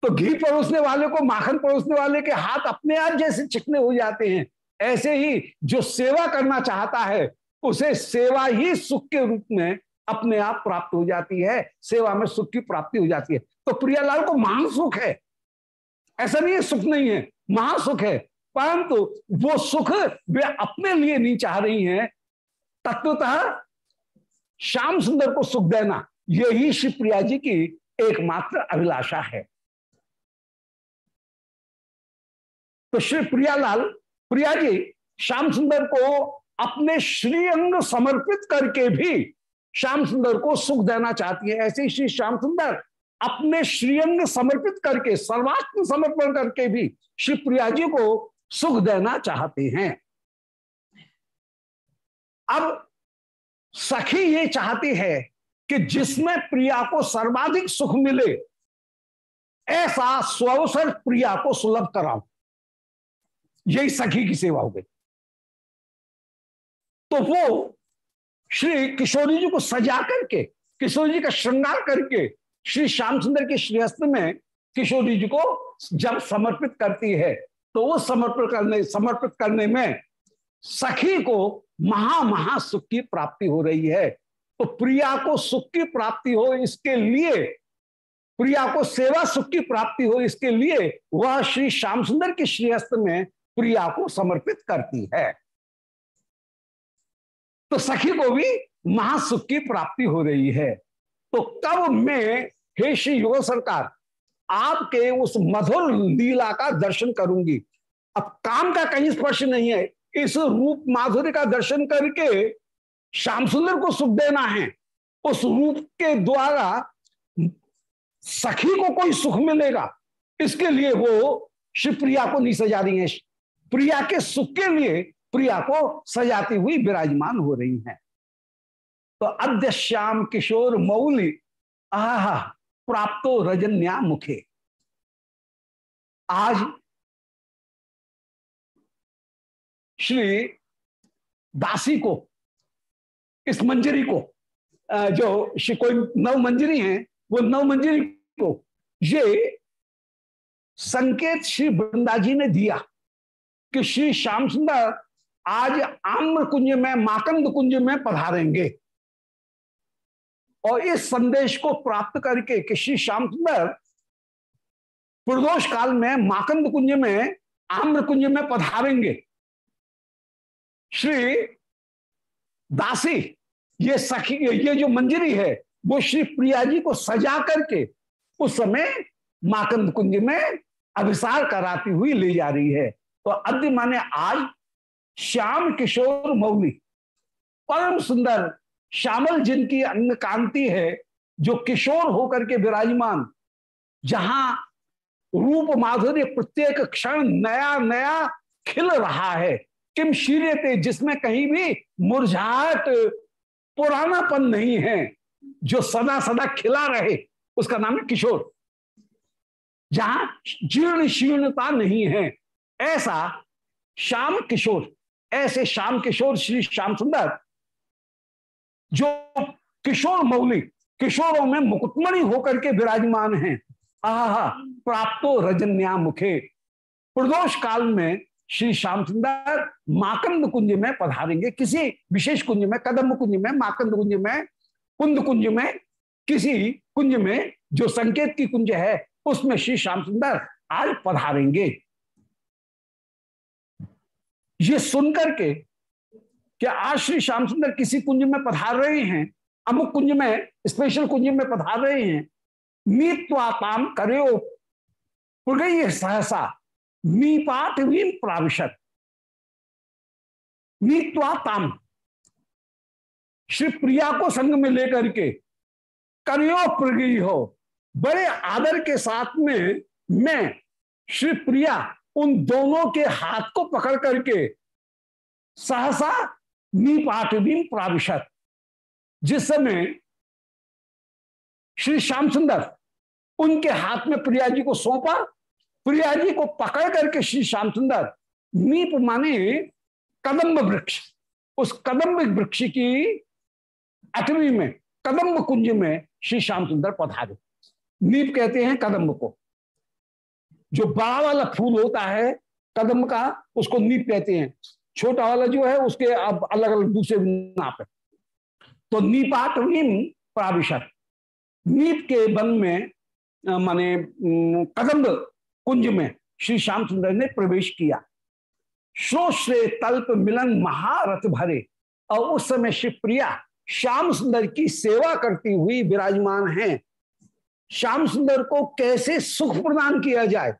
तो घी परोसने वाले को, माखन परोसने वाले के हाथ अपने आप जैसे चिकने हो जाते हैं। ऐसे ही जो सेवा करना चाहता है, उसे सेवा ही सुख के रूप में अपने आप प्राप्त हो जाती है, सेवा में सुख की प्राप्ति हो जाती है। तो प्रियालाल को महान सुख है। ऐसा नहीं है सुख नहीं है, महासुख है। परंतु वो सुख वे अपने लिए नहीं चाह रही हैं। तत्वतः श्याम सुंदर को सुख देना, यही श्री प्रिया जी की एकमात्र अभिलाषा है। तो श्री प्रियालाल, प्रिया जी, श्याम सुंदर को अपने श्रीअंग समर्पित करके भी श्याम सुंदर को सुख देना चाहती है। ऐसे ही श्री श्याम सुंदर अपने श्रीअंग समर्पित करके, सर्वात्म समर्पण करके भी श्री प्रिया जी को सुख देना चाहते हैं। अब सखी ये चाहती है कि जिसमें प्रिया को सर्वाधिक सुख मिले, ऐसा स्वसर प्रिया को सुलभ कराओ यही सखी की सेवा हो गई। तो वो श्री किशोरी जी को सजा करके, किशोरी जी का श्रृंगार करके, श्री श्याम सुंदर के श्रीहस्त में किशोरी जी को जब समर्पित करती है तो वो समर्पित करने समर्पित करने में सखी को महा महा सुख की प्राप्ति हो रही है। तो प्रिया को सुख की प्राप्ति हो इसके लिए, प्रिया को सेवा सुख की प्राप्ति हो इसके लिए, वह श्री श्याम सुंदर के श्रीहस्त में प्रिया को समर्पित करती है। तो सखी को भी महासुख की प्राप्ति हो रही है। तो कब मैं, हे श्री युग सरकार, आपके उस मधुर लीला का दर्शन करूँगी। अब काम का कहीं स्पर्श नहीं है। इस रूप माधुर्य का दर्शन करके श्याम सुंदर को सुख देना है। उस रूप के द्वारा सखी को कोई सुख मिलेगा। इसके लिए वो शिवप्रिया को नहीं सजा रही है। प्रिया के सुख के लिए प्रिया को सजाती हुई विराजमान हो रही हैं। तो अद्य श्याम किशोर मौली, आह, प्राप्तो रजन्या मुखे। आज श्री दासी को, इस मंजरी को जो कोई नव मंजरी है, वो नव मंजरी को ये संकेत श्री वृंदा जी ने दिया कि श्री श्याम सुंदर आज आम्र कुंज में, माकंद कुंज में पधारेंगे। और इस संदेश को प्राप्त करके कि श्री श्याम सुंदर प्रदोष काल में माकंद कुंज में, आम्र कुंज में पधारेंगे। श्री दासी, ये सखी, ये जो मंजरी है, वो श्री प्रिया जी को सजा करके उस समय माकंद कुंज में अभिसार कराती हुई ले जा रही है। तो अद्य माने आज श्याम किशोर मौली। परम सुंदर, श्यामल जिनकी अंग कांति है, जो किशोर होकर के विराजमान, जहाँ रूप माधुर्य प्रत्येक क्षण नया नया खिल रहा है। किम शीर्यते जिसमें कहीं भी मुरझाहट, पुरानापन नहीं है, जो सदा सदा खिला रहे, उसका नाम है किशोर। जहाँ जीर्ण शीर्णता नहीं है, ऐसा श्याम किशोर ऐसे श्याम किशोर, श्री श्याम सुंदर, जो किशोर मौली किशोरों में मुकुटमणि होकर के विराजमान हैं। आह, प्राप्तो रजन्या मुखे। प्रदोष काल में श्री श्याम सुंदर माकंद कुंज में पधारेंगे। किसी विशेष कुंज में कदम कुंज में, माकंद कुंज में, कुंद कुंज में, किसी कुंज में जो संकेत की कुंज है, उसमें श्री श्याम सुंदर आज पधारेंगे। ये सुनकर के कि आज श्री श्याम सुंदर किसी कुंज में पधार रहे हैं, अमुक कुंज में स्पेशल कुंज में पधार रहे हैं। मीत्वाताम करे। गई सहसा। मीपाठ वीम प्राविशत। मीत्वाताम श्री प्रिया को संग में लेकर के करियो प्रगई हो। बड़े आदर के साथ में मैं श्री प्रिया उन दोनों के हाथ को पकड़ करके सहसा नीपाटवीम प्राविशत, जिस समय श्री श्याम सुंदर उनके हाथ में प्रिया जी को सौंपा प्रिया जी को पकड़ करके श्री श्याम सुंदर नीप माने कदम्ब वृक्ष। उस कदम्ब वृक्ष की अटवी में, कदम्ब कुंज में श्री श्याम सुंदर पधारे। नीप कहते हैं कदम्ब को। जो बड़ा वाला फूल होता है, कदम का, उसको नीप कहते हैं। छोटा वाला जो है, उसके अब अलग अलग दूसरे नाप है। तो नीपात नीम प्राविशत। नीप के वन में माने कदम्ब कुंज में श्री श्याम सुंदर ने प्रवेश किया। श्रोश्रे तल्प मिलन महारथ भरे। और उस समय शिवप्रिया श्याम सुंदर की सेवा करती हुई विराजमान हैं। श्याम सुंदर को कैसे सुख प्रदान किया जाए?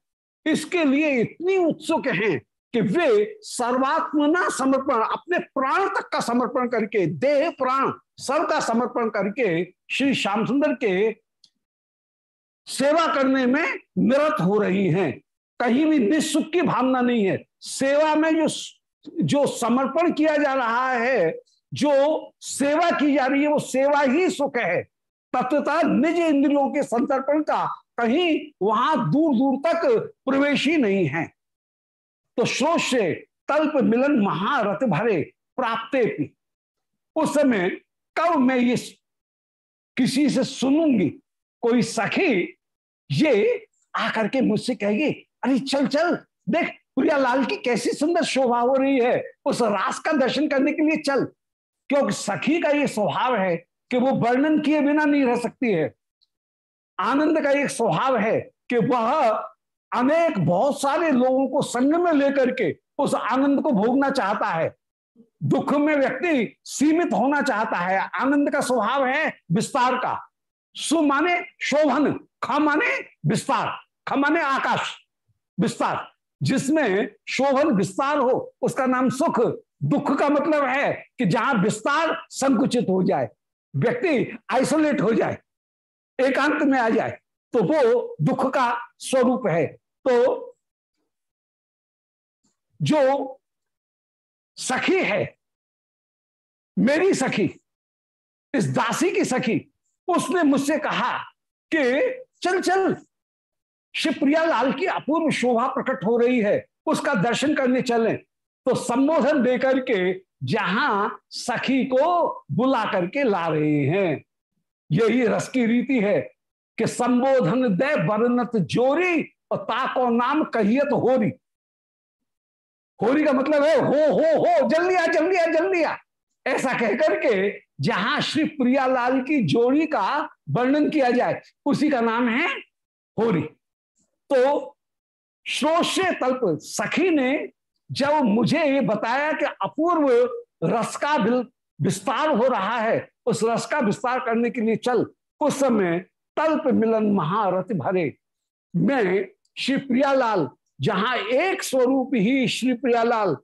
इसके लिए इतनी उत्सुक हैं कि वे सर्वात्मना समर्पण, अपने प्राण तक का समर्पण करके, देह प्राण, सर्व का समर्पण करके, श्री श्याम सुंदर के सेवा करने में निरत हो रही हैं। कहीं भी निसुख की भावना नहीं है। सेवा में जो जो समर्पण किया जा रहा है, जो सेवा की जा रही है, वो सेवा ही सुख है। तत्वता निज इंद्रियों के संतर्पण का कहीं वहाँ दूर दूर तक प्रवेश ही नहीं है। तो श्रोत से तल्प मिलन महारथ भरे प्राप्ते उस समय कब मैं ये किसी से सुनूँगी? कोई सखी ये आकर के मुझसे कहेगी, अरे चल चल, देख, प्रिया लाल की कैसी सुंदर शोभा हो रही है। उस रास का दर्शन करने के लिए चल। क्योंकि सखी का ये स्वभाव है कि वो वर्णन किए बिना नहीं रह सकती है। आनंद का एक स्वभाव है कि वह अनेक, बहुत सारे लोगों को संग में लेकर के उस आनंद को भोगना चाहता है। दुख में व्यक्ति सीमित होना चाहता है। आनंद का स्वभाव है विस्तार का। सु माने शोभन, ख माने विस्तार, ख माने आकाश, विस्तार। जिसमें शोभन, विस्तार हो, उसका नाम सुख। दुख का मतलब है कि जहाँ विस्तार संकुचित हो जाए, व्यक्ति आइसोलेट हो जाए एकांत में आ जाए तो वो दुख का स्वरूप है। तो जो सखी है, मेरी सखी, इस दासी की सखी, उसने मुझसे कहा कि, चल चल शिवप्रिया लाल की अपूर्व शोभा प्रकट हो रही है, उसका दर्शन करने चले। तो संबोधन देकर के जहाँ सखी को बुला करके ला रहे हैं। यही रस की रीति है कि संबोधन दे, वर्णत जोरी, और ताको नाम कहियत होरी। होरी का मतलब है हो हो हो, जल्दी आ जल्दी आ जल्दी आ। ऐसा कहकर के जहाँ श्री प्रियालाल की जोड़ी का वर्णन किया जाए, उसी का नाम है होरी। तो श्रोष्य तल्प सखी ने जब मुझे ये बताया कि अपूर्व रस का विस्तार हो रहा है। उस रस का विस्तार करने के लिए चल। उस समय तल्प मिलन महारथ भरे। मैं श्री प्रियालाल, जहाँ एक स्वरूप ही श्री प्रियालाल,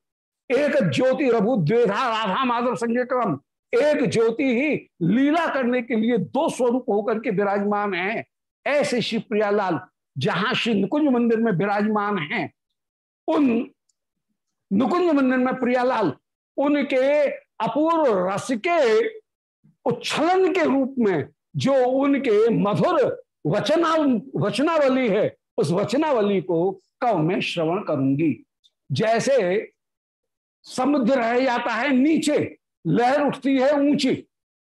एक ज्योति रघु द्वेधा राधा माधव संजय क्रम एक ज्योति ही लीला करने के लिए दो स्वरूप होकर के विराजमान है। ऐसे श्री प्रियालाल, जहाँ श्री नुकुंज मंदिर में विराजमान हैं, उन नुकुंज मंदिर में प्रियालाल, उनके अपूर्व रस के उच्छलन के रूप में जो उनके मधुर वचना वचनावली है, उस वचनावली को कव में श्रवण करूँगी। जैसे समुद्र रह जाता है, नीचे लहर उठती है ऊँची।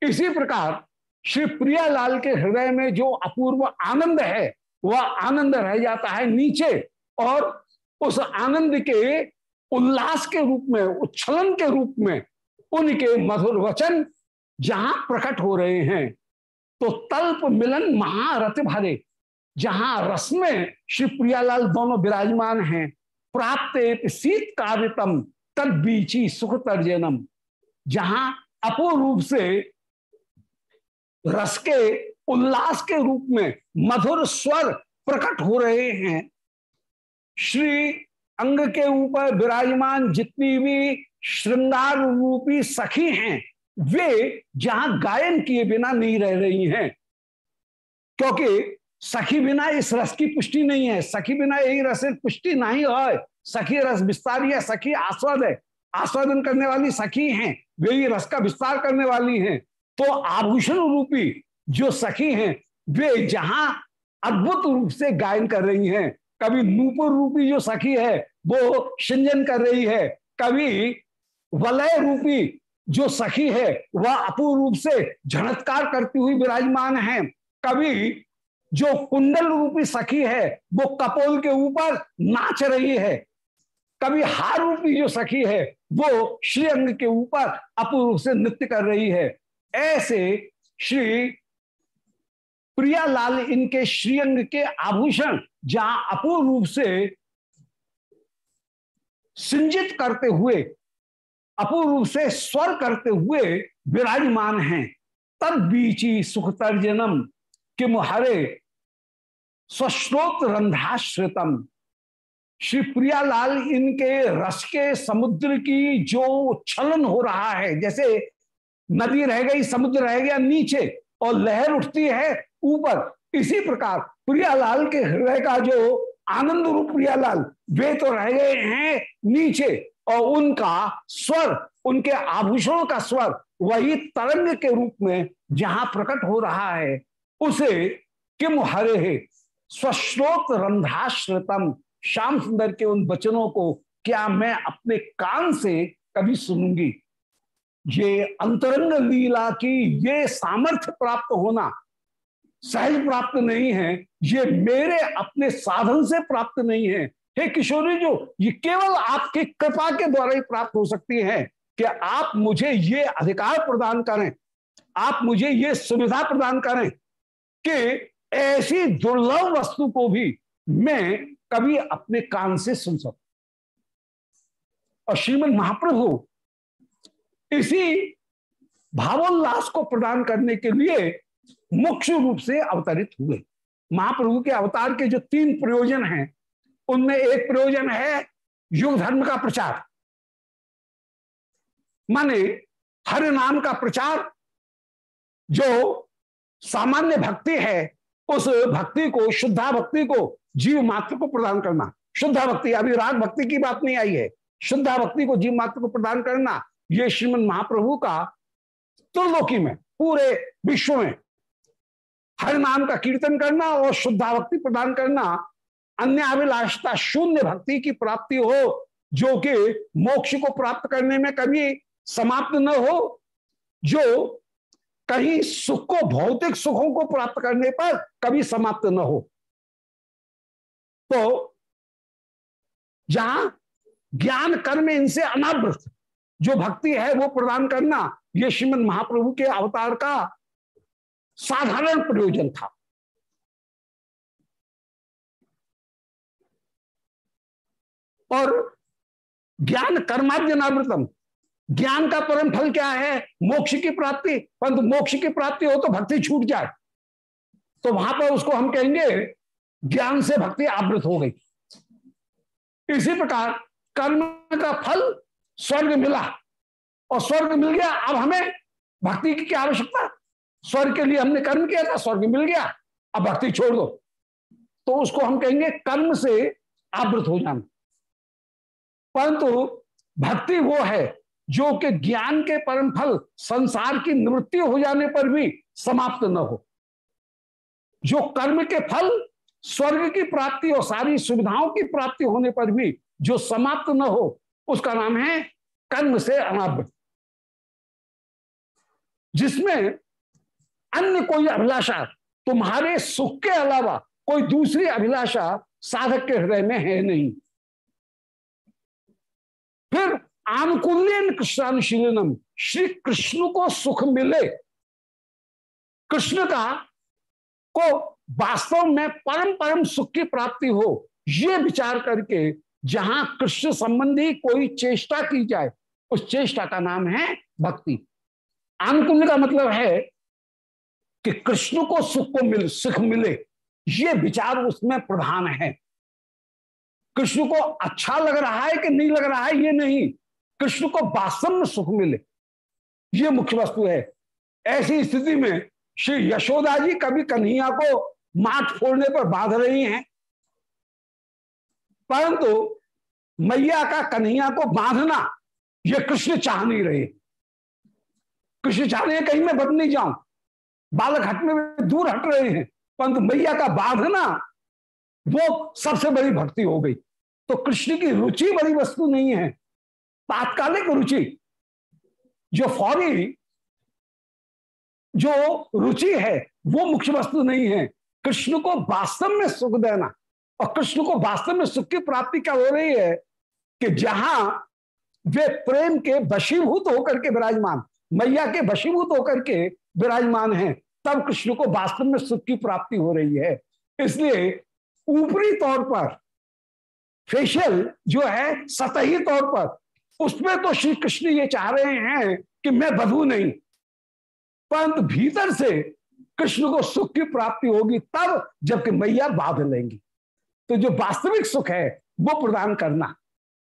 इसी प्रकार श्री प्रियालाल के हृदय में जो अपूर्व आनंद है, वह आनंद रह जाता है नीचे और उस आनंद के उल्लास के रूप में, उच्छलन के रूप में उनके मधुर वचन जहाँ प्रकट हो रहे हैं तो तल्प मिलन महारथ भरे, जहाँ रस में श्री प्रियालाल दोनों विराजमान हैं, प्राप्त शीत कार्यतम तद बीची सुख तर्जनम। जहाँ अपूर्ण रूप से रस के उल्लास के रूप में मधुर स्वर प्रकट हो रहे हैं। श्री अंग के ऊपर विराजमान जितनी भी श्रृंगार रूपी सखी हैं। वे जहाँ गायन किए बिना नहीं रह रही हैं। क्योंकि सखी बिना इस रस की पुष्टि नहीं है। सखी बिना यही रस पुष्टि नहीं है। सखी रस विस्तार या सखी आस्वाद है। आस्वादन करने वाली सखी हैं। वे ही रस का विस्तार करने वाली हैं। तो आभूषण रूपी जो सखी हैं, वे जहाँ अद्भुत रूप से गायन कर रही हैं। कभी नूपुर रूपी जो सखी है, वो सिंजन कर रही है। कभी वलय रूपी जो सखी है, वह अपूर्व रूप से झणत्कार करती हुई विराजमान है। कभी जो कुंडल रूपी सखी है, वो कपोल के ऊपर नाच रही है। कभी हार रूपी जो सखी है, वो श्रीअंग के ऊपर अपूर्व से नृत्य कर रही है। ऐसे श्री प्रियालाल इनके श्रीअंग के आभूषण जहाँ अपूर्व रूप से सिंजित करते हुए अपूर्व से स्वर करते हुए विराजमान हैं। तब बीची सुख तर्जनम कि हरे स्वश्रोत रंध्राश्रितम श्री प्रियालाल इनके रस के समुद्र की जो छलन हो रहा है, जैसे नदी रह गई, समुद्र रह गया नीचे और लहर उठती है ऊपर। इसी प्रकार प्रियालाल के हृदय का जो आनंद रूप प्रियालाल, वे तो रह गए हैं नीचे। और उनका स्वर, उनके आभूषणों का स्वर, वही तरंग के रूप में जहाँ प्रकट हो रहा है, उसे किम हरे है? स्वश्रोत रंधाश्रितम। श्याम सुंदर के उन वचनों को क्या मैं अपने कान से कभी सुनूँगी? ये अंतरंग लीला की ये सामर्थ्य प्राप्त होना सहज प्राप्त नहीं है, ये मेरे अपने साधन से प्राप्त नहीं है हे किशोरी जो, ये केवल आपकी कृपा के द्वारा ही प्राप्त हो सकती है कि आप मुझे ये अधिकार प्रदान करें, आप मुझे ये सुविधा प्रदान करें कि ऐसी दुर्लभ वस्तु को भी मैं कभी अपने कान से सुन सकूँ। और श्रीमद महाप्रभु इसी भावोल्लास को प्रदान करने के लिए मुख्य रूप से अवतरित हुए। महाप्रभु के अवतार के जो तीन प्रयोजन हैं उनमें एक प्रयोजन है युग धर्म का प्रचार। माने हर नाम का प्रचार जो सामान्य भक्ति है, उस भक्ति को, शुद्धा भक्ति को, जीव मात्र को प्रदान करना। शुद्धा भक्ति, अभी राग भक्ति की बात नहीं आई है। शुद्धा भक्ति को, जीव मात्र को प्रदान करना, ये श्रीमद महाप्रभु का त्रिलोकी में, पूरे विश्व में हर नाम का कीर्तन करना और शुद्धा भक्ति प्रदान करना अन्य अभिलाषता शून्य भक्ति की प्राप्ति हो, जो कि मोक्ष को प्राप्त करने में कभी समाप्त न हो, जो कहीं सुख को, भौतिक सुखों को प्राप्त करने पर कभी समाप्त न हो। तो जहाँ ज्ञान कर्म इनसे अनावृत, जो भक्ति है वो प्रदान करना, ये श्रीमद महाप्रभु के अवतार का साधारण प्रयोजन था। और ज्ञान कर्माद्यनावृतम। ज्ञान का परम फल क्या है? मोक्ष की प्राप्ति। परंतु मोक्ष की प्राप्ति हो तो भक्ति छूट जाए। तो वहाँ पर उसको हम कहेंगे, ज्ञान से भक्ति आवृत हो गई। इसी प्रकार कर्म का फल स्वर्ग मिला। और स्वर्ग मिल गया। अब हमें भक्ति की क्या आवश्यकता? स्वर्ग के लिए हमने कर्म किया था, स्वर्ग मिल गया। अब भक्ति छोड़ दो। तो उसको हम कहेंगे कर्म से आवृत हो जाना। परंतु भक्ति वो है जो कि ज्ञान के परम फल संसार की निवृत्ति हो जाने पर भी समाप्त न हो। जो कर्म के फल, स्वर्ग की प्राप्ति और सारी सुविधाओं की प्राप्ति होने पर भी जो समाप्त न हो, उसका नाम है कर्म से अनावृत। जिसमें अन्य कोई अभिलाषा, तुम्हारे सुख के अलावा कोई दूसरी अभिलाषा साधक के हृदय में है नहीं। फिर आनुकूल्यन कृष्णानुशीलनम श्री कृष्ण को सुख मिले। कृष्ण का को वास्तव में परम परम सुख की प्राप्ति हो, ये विचार करके जहाँ कृष्ण संबंधी कोई चेष्टा की जाए, उस चेष्टा का नाम है भक्ति। आनुकूल्य का मतलब है कि कृष्ण को सुख को मिल, सुख मिले, ये विचार उसमें प्रधान है। कृष्ण को अच्छा लग रहा है कि नहीं लग रहा है, ये नहीं। कृष्ण को वास्तव में सुख मिले। ये मुख्य वस्तु है। ऐसी स्थिति में श्री यशोदा जी कभी कन्हैया को माठ फोड़ने पर बाँध रही हैं। परंतु मैया का कन्हैया को बांधना यह कृष्ण चाह नहीं रहे। कृष्ण चाह रहे हैं, कहीं मैं बद नहीं जाऊँ। बालक हटने में दूर हट रहे हैं, परंतु मैया का बांधना, वो सबसे बड़ी भक्ति हो गई। तो कृष्ण की रुचि बड़ी वस्तु नहीं है। तात्कालिक रुचि, जो फौरी, जो रुचि है, वो मुख्य वस्तु नहीं है। कृष्ण को वास्तव में सुख देना और कृष्ण को वास्तव में सुख की प्राप्ति क्या हो रही है कि जहाँ वे प्रेम के वशीभूत होकर के विराजमान, मैया के वशीभूत होकर के विराजमान हैं, तब कृष्ण को वास्तव में सुख की प्राप्ति हो रही है। इसलिए ऊपरी तौर पर फेशियल जो है सतही तौर पर, उसमें तो श्री कृष्ण ये चाह रहे हैं कि मैं बधू नहीं। परंतु भीतर से कृष्ण को सुख की प्राप्ति होगी तब जबकि मैया बाँध लेंगी। तो जो वास्तविक सुख है, वो प्रदान करना।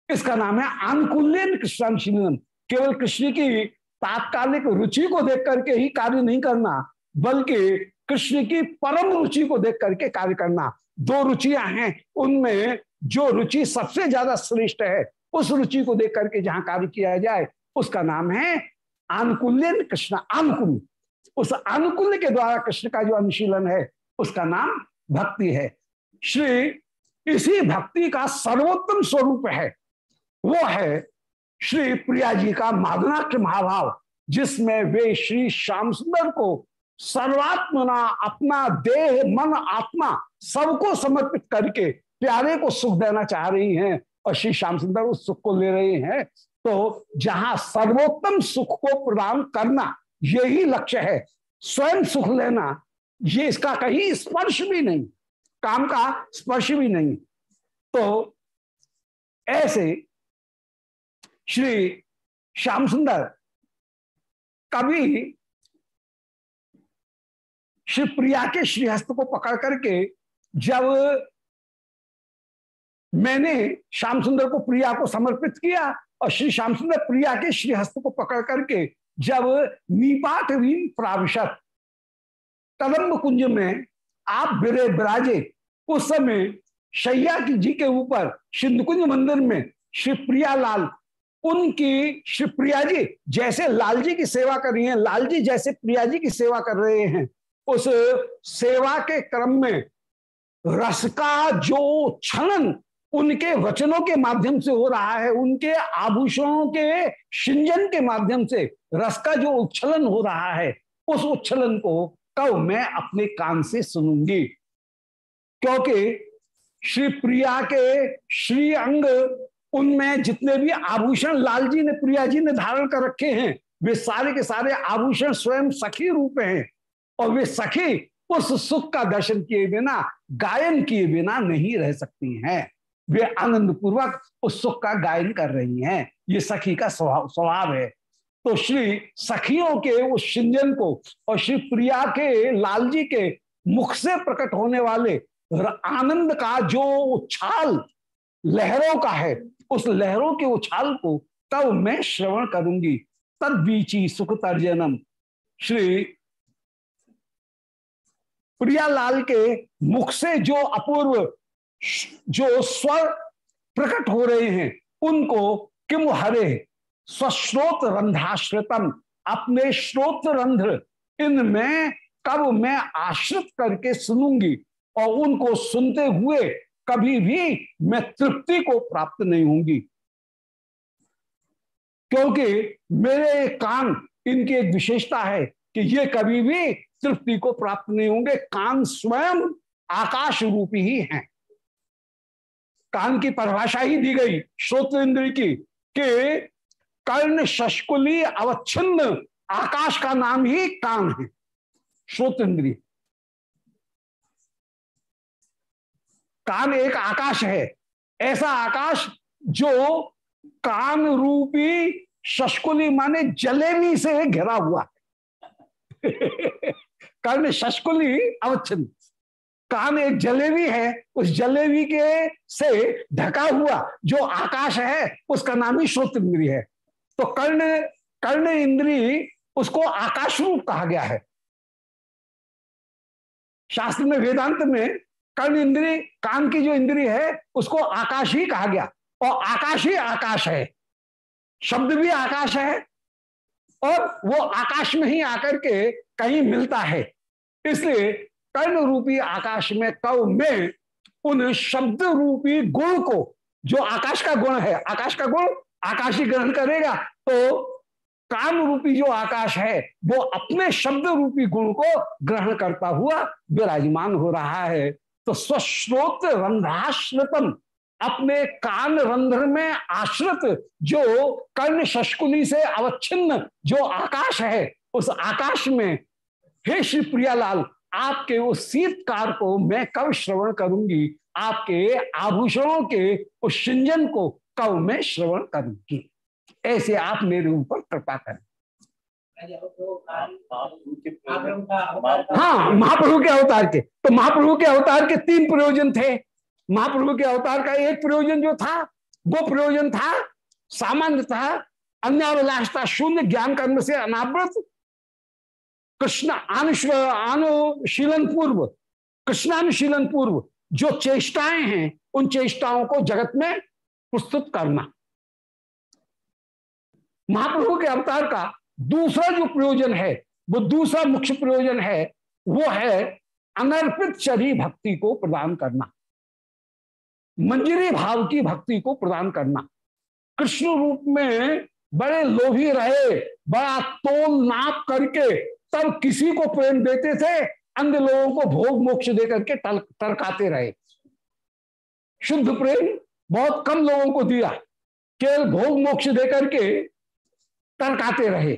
इसका नाम है आनुकूल्यन कृष्णानुशीलन केवल कृष्ण की तात्कालिक रुचि को देख करके ही कार्य नहीं करना, बल्कि कृष्ण की परम रुचि को देख करके कार्य करना। दो रुचियाँ हैं, उनमें जो रुचि सबसे ज़्यादा श्रेष्ठ है, उस रुचि को देख करके जहाँ कार्य किया जाए, उसका नाम है आनुकूल्य कृष्ण अनुकूल उस अनुकूल्य के द्वारा कृष्ण का जो अनुशीलन है, उसका नाम भक्ति है। श्री, इसी भक्ति का सर्वोत्तम स्वरूप है। वो है श्री प्रिया जी का माधनाक्ष महाभाव, जिसमें वे श्री श्याम सुंदर को सर्वात्मना अपना देह, मन, आत्मा सबको समर्पित करके प्यारे को सुख देना चाह रही हैं और श्री श्याम सुंदर उस सुख को ले रहे हैं तो जहाँ सर्वोत्तम सुख को प्रदान करना यही लक्ष्य है। स्वयं सुख लेना, ये इसका कहीं स्पर्श भी नहीं, काम का स्पर्श भी नहीं। तो ऐसे श्री श्याम सुंदर कभी श्री प्रिया के श्रीहस्त को पकड़ करके जब मैंने श्याम सुंदर को प्रिया को समर्पित किया और श्री श्याम सुंदर प्रिया के श्रीहस्त को पकड़ करके जब नीपाठ रीन प्राविशत कदम्ब कुंज में आप बिरे बिराजे उस समय शैया जी के ऊपर सिंधुकुंज मंदिर में श्री प्रियालाल, उनकी श्री प्रिया जी जैसे लाल जी की सेवा कर रही हैं लाल जी जैसे प्रिया जी की सेवा कर रहे हैं, उस सेवा के क्रम में रस का जो छलन उनके वचनों के माध्यम से हो रहा है, उनके आभूषणों के सिंजन के माध्यम से रस का जो उच्छलन हो रहा है, उस उच्छलन को कब मैं अपने कान से सुनूँगी? क्योंकि श्री प्रिया के श्री अंग, उनमें जितने भी आभूषण लाल जी ने, प्रिया जी ने धारण कर रखे हैं, वे सारे के सारे आभूषण स्वयं सखी रूप हैं। और वे सखी उस सुख का दर्शन किए बिना, गायन किए बिना नहीं रह सकती हैं। वे आनंद पूर्वक उस सुख का गायन कर रही हैं। ये सखी का स्वभाव है। तो श्री सखियों के उस सिंजन को और श्री प्रिया के लाल जी के मुख से प्रकट होने वाले आनंद का जो उछाल लहरों का है, उस लहरों के उछाल को तब मैं श्रवण करूँगी। तद बीची सुख तर्जनम। श्री प्रियालाल के मुख से जो अपूर्व जो स्वर प्रकट हो रहे हैं, उनको किम हरे? स्वश्रोत रंध्राश्रितम अपने श्रोत रंध्र इनमें कब मैं आश्रित करके सुनूँगी? और उनको सुनते हुए कभी भी मैं तृप्ति को प्राप्त नहीं होंगी। क्योंकि मेरे कान, इनकी एक विशेषता है कि ये कभी भी तृप्ति को प्राप्त नहीं होंगे। कान स्वयं आकाश रूपी ही हैं। कान की परिभाषा ही दी गई श्रोत इंद्र की, कि कर्ण, शशकुली, अवच्छिन्न, आकाश का नाम ही कान है, श्रोत इंद्रिय। कान एक आकाश है, ऐसा आकाश जो कान रूपी, शशकुली माने जलेबी से घिरा हुआ है। कर्ण, शशकुली, अवच्छिन्न। कान एक जलेबी है, उस जलेबी के से ढका हुआ जो आकाश है, उसका नाम ही श्रोत इंद्री है। तो कर्ण कर्ण इंद्री उसको आकाश रूप कहा गया है। शास्त्र में, वेदांत में कर्ण इंद्री कान की जो इंद्री है, उसको आकाश ही कहा गया। और आकाश ही आकाश है। शब्द भी आकाश है और वो आकाश में ही आकर के कहीं मिलता है। इसलिए कर्ण रूपी आकाश में कव में उन शब्द रूपी गुण को, जो आकाश का गुण है, आकाश का गुण आकाश ही ग्रहण करेगा तो काम रूपी जो आकाश है, वो अपने शब्द रूपी गुण को ग्रहण करता हुआ विराजमान हो रहा है। तो स्वश्रोत रंध्राश्रितम, अपने कान रंध्र में आश्रित जो कर्ण शशकुली से अवच्छिन्न जो आकाश है, उस आकाश में, हे श्री प्रियालाल आपके उस शीतकार को मैं कब श्रवण करूँगी? आपके आभूषणों के उस सिंजन को कब मैं श्रवण करूँगी? ऐसे आप मेरे ऊपर कृपा करें। हाँ महाप्रभु के अवतार के। तो महाप्रभु के अवतार के तीन प्रयोजन थे। महाप्रभु के अवतार का एक प्रयोजन जो था, वो प्रयोजन था सामान्य था अन्याभिलाषता शून्य ज्ञान कर्म से अनावृत कृष्ण अनुशीलन पूर्व कृष्णानुशीलन पूर्व, जो चेष्टाएँ हैं, उन चेष्टाओं को जगत में प्रस्तुत करना। महाप्रभु के अवतार का दूसरा जो प्रयोजन है, वो दूसरा मुख्य प्रयोजन है, वो है अनर्पित चरी भक्ति को प्रदान करना। मंजरी भाव की भक्ति को प्रदान करना। कृष्ण रूप में बड़े लोभी रहे, बड़ा तोल नाप करके तब किसी को प्रेम देते थे, अन्य लोगों को भोग मोक्ष देकर के तरकाते रहे। शुद्ध प्रेम बहुत कम लोगों को दिया। केवल भोग मोक्ष देकर के तरकाते रहे।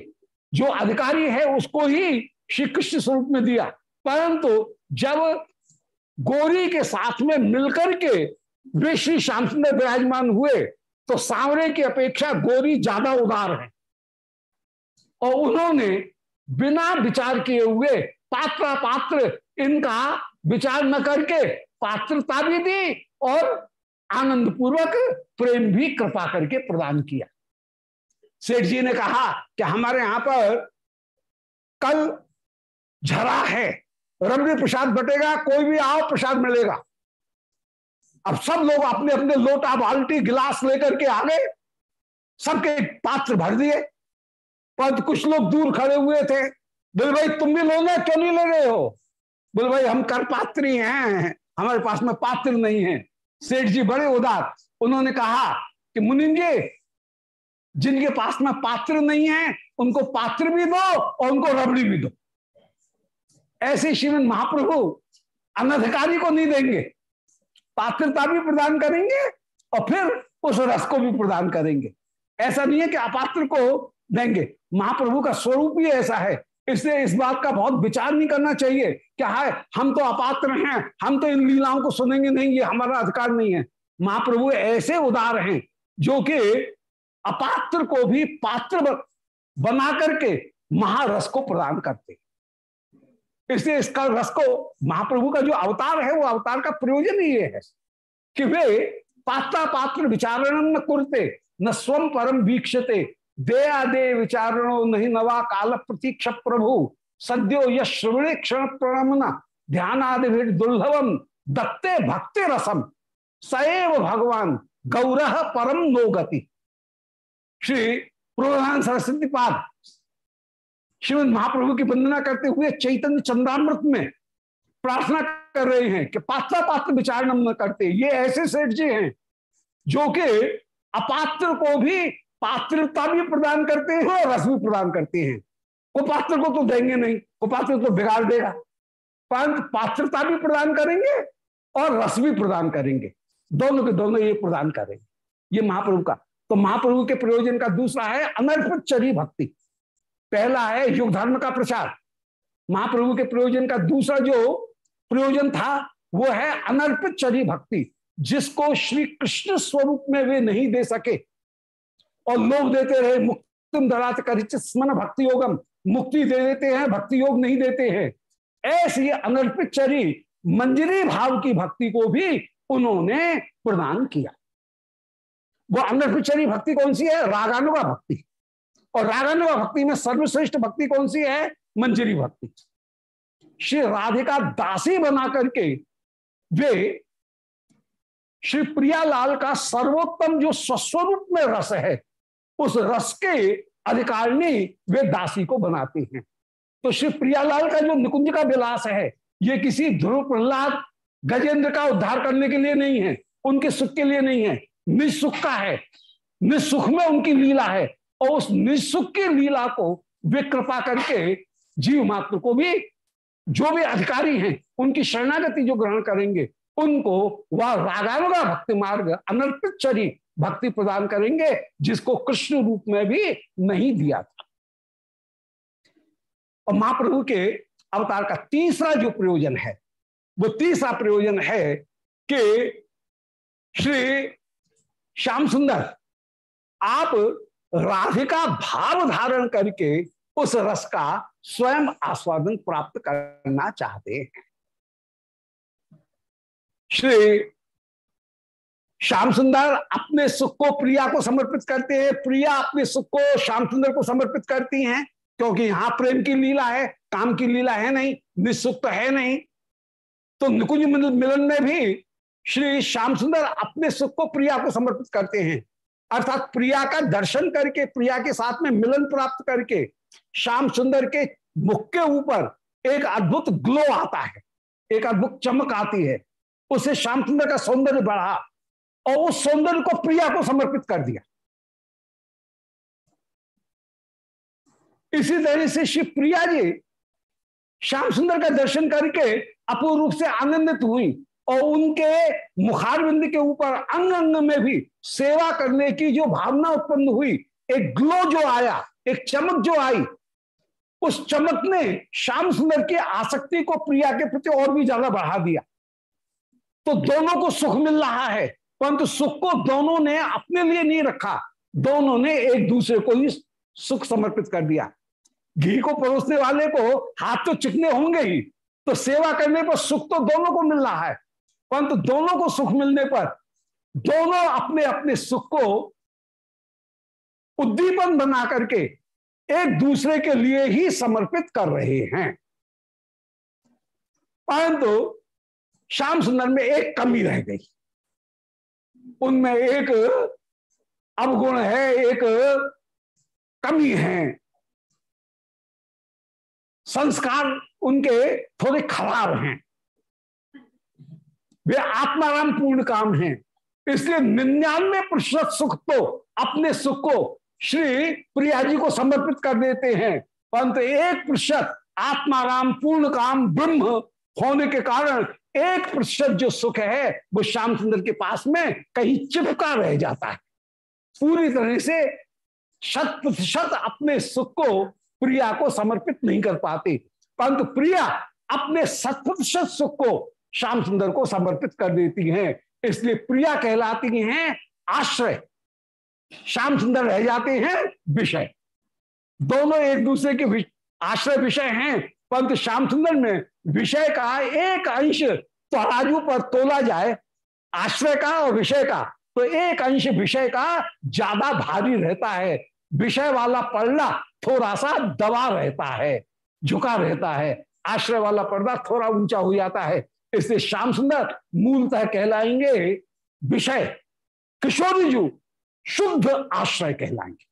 जो अधिकारी है, उसको ही श्री कृष्ण स्वरूप में दिया। परंतु जब गोरी के साथ में मिलकर के वे श्री श्याम सुंदर विराजमान हुए तो सांवरे की अपेक्षा गोरी ज़्यादा उदार है। और उन्होंने बिना विचार किए हुए पात्र पात्र इनका विचार न करके पात्रता भी दी और आनंद पूर्वक प्रेम भी कृपा करके प्रदान किया। सेठ जी ने कहा कि हमारे यहाँ पर कल झरा है रमणी प्रसाद बटेगा, कोई भी आओ, प्रसाद मिलेगा। अब सब लोग अपने अपने लोटा बाल्टी गिलास लेकर के आ गए, सबके पात्र भर दिए। पर कुछ लोग दूर खड़े हुए थे। बोल, भाई, तुम भी लो ना क्यों नहीं ले रहे हो? बोल, भाई, हम कर पात्री हैं। हमारे पास में पात्र नहीं है। सेठ जी बड़े उदार। उन्होंने कहा कि, मुनिम जी, जिनके पास में पात्र नहीं है, उनको पात्र भी दो और उनको रबड़ी भी दो। ऐसे श्रीमद महाप्रभु अनधिकारी को नहीं देंगे। पात्रता भी प्रदान करेंगे और फिर उस रस को भी प्रदान करेंगे। ऐसा नहीं है कि अपात्र को देंगे। महाप्रभु का स्वरूप ही ऐसा है। इसलिए इस बात का बहुत विचार नहीं करना चाहिए क्या है हम तो अपात्र हैं, हम तो इन लीलाओं को सुनेंगे नहीं, ये हमारा अधिकार नहीं है। महाप्रभु ऐसे उदार हैं जो कि अपात्र को भी पात्र बना करके महारस को प्रदान करते इसलिए इसका रस को महाप्रभु का जो अवतार है, वो अवतार का प्रयोजन ही ये है कि वे पात्रा पात्र विचारण न कुरते, न स्वम परम वीक्षते दे आदे विचारणो नहीं नवा काल प्रतीक्ष प्रभु सद्यो यश्रवणे क्षण प्रणमना ध्यान आदि दुर्लभम, दत्ते भक्ति रसम। सएव भगवान गौरह परम नो गति। श्री प्रधान सरस्वती पाद, श्रीमद महाप्रभु की वंदना करते हुए चैतन्य चंद्रामृत में प्रार्थना कर रहे हैं कि पात्र पात्र विचार न करते। ये ऐसे सेठ जी हैं जो कि अपात्र को भी पात्रता भी प्रदान करते हैं और रस भी प्रदान करते हैं। वो पात्र को तो देंगे नहीं वो पात्र तो बिगाड़ देगा। परंतु पात्रता भी प्रदान करेंगे और रस भी प्रदान करेंगे। दोनों के दोनों ये प्रदान करेंगे। ये महाप्रभु का। तो महाप्रभु के प्रयोजन का दूसरा है अनर्पित चरी भक्ति। पहला है युग धर्म का प्रचार। महाप्रभु के प्रयोजन का दूसरा जो प्रयोजन था, वो है अनर्पित चरी भक्ति, जिसको श्री कृष्ण स्वरूप में वे नहीं दे सके। और लोग देते रहे मुक्ति दरात कर स्मन भक्ति योगम। मुक्ति दे देते हैं भक्ति योग नहीं देते हैं। ऐसी अनर्पित चरी मंजरी भाव की भक्ति को भी उन्होंने प्रदान किया। वो अनर्पित चरी भक्ति कौन सी है? रागानुगा भक्ति। और रागानुगा भक्ति में सर्वश्रेष्ठ भक्ति कौन सी है? मंजरी भक्ति। श्री राधिका दासी बना करके वे श्री प्रियालाल का सर्वोत्तम जो स्वस्वरूप में रस है उस रस के अधिकारिणी वे दासी को बनाते हैं। तो श्री प्रियालाल का जो निकुंज का विलास है, ये किसी ध्रुव प्रहलाद, गजेंद्र का उद्धार करने के लिए नहीं है, उनके सुख के लिए नहीं है। निसुख का है। निसुख में उनकी लीला है और उस निसुख की लीला को वे कृपा करके जीव मात्र को भी, जो भी अधिकारी हैं, उनकी शरणागति जो ग्रहण करेंगे, उनको वह रागानुगा भक्ति मार्ग अनर्पित चरी भक्ति प्रदान करेंगे, जिसको कृष्ण रूप में भी नहीं दिया था। और महाप्रभु के अवतार का तीसरा जो प्रयोजन है, वो तीसरा प्रयोजन है कि श्री श्याम सुंदर, आप राधिका भाव धारण करके उस रस का स्वयं आस्वादन प्राप्त करना चाहते हैं। श्री श्याम सुंदर अपने सुख को प्रिया को समर्पित करते हैं। प्रिया अपने सुख को श्याम सुंदर को समर्पित करती हैं, क्योंकि यहाँ प्रेम की लीला है, काम की लीला है नहीं, निःसुख तो है नहीं। तो निकुंज मिलन में भी श्री श्याम सुंदर अपने सुख को प्रिया को समर्पित करते हैं। अर्थात प्रिया का दर्शन करके, प्रिया के साथ में मिलन प्राप्त करके, श्याम सुंदर के मुख के ऊपर एक अद्भुत ग्लो आता है, एक अद्भुत चमक आती है। उसे श्याम सुंदर का सौंदर्य बढ़ा। और उस सौंदर्य को प्रिया को समर्पित कर दिया। इसी तरह से शिव प्रिया जी श्याम सुंदर का दर्शन करके अपूर्ण रूप से आनंदित हुई और उनके मुखारबिंद के ऊपर अंग अंग में भी सेवा करने की जो भावना उत्पन्न हुई, एक ग्लो जो आया, एक चमक जो आई, उस चमक ने श्याम सुंदर की आसक्ति को प्रिया के प्रति और भी ज़्यादा बढ़ा दिया। तो दोनों को सुख मिल रहा है। परंतु सुख को दोनों ने अपने लिए नहीं रखा। दोनों ने एक दूसरे को ही सुख समर्पित कर दिया। घी को परोसने वाले को हाथ तो चिकने होंगे ही तो सेवा करने पर सुख तो दोनों को मिल रहा है। परंतु दोनों को सुख मिलने पर दोनों अपने अपने सुख को उद्दीपन बना करके एक दूसरे के लिए ही समर्पित कर रहे हैं। परंतु श्याम सुंदर में एक कमी रह गई। उनमें एक अवगुण है, एक कमी है। संस्कार उनके थोड़े खराब हैं। वे आत्माराम पूर्ण काम हैं। इसलिए निन्यानवे प्रतिशत सुख तो अपने सुख को श्री प्रिया जी को समर्पित कर देते हैं। परंतु एक प्रतिशत आत्माराम पूर्ण काम ब्रह्म होने के कारण एक प्रतिशत जो सुख है, वो श्याम सुंदर के पास में कहीं चिपका रह जाता है। पूरी तरह से शत प्रतिशत अपने सुख को प्रिया को समर्पित नहीं कर पाते। परंतु प्रिया अपने शत प्रतिशत सुख को श्याम सुंदर को समर्पित कर देती हैं। इसलिए प्रिया कहलाती हैं आश्रय। श्याम सुंदर रह जाते हैं विषय। दोनों एक दूसरे के आश्रय विषय हैं, परंतु श्याम सुंदर में विषय का एक अंश तराजू पर तोला जाए, आश्रय का और विषय का तो एक अंश विषय का ज़्यादा भारी रहता है। विषय वाला पढ़ना थोड़ा सा दबा रहता है, झुका रहता है। आश्रय वाला पर्दा थोड़ा ऊँचा हो जाता है। इसलिए श्याम सुंदर मूलतः कहलाएँगे विषय, किशोरी जू, शुद्ध आश्रय कहलाएँगे।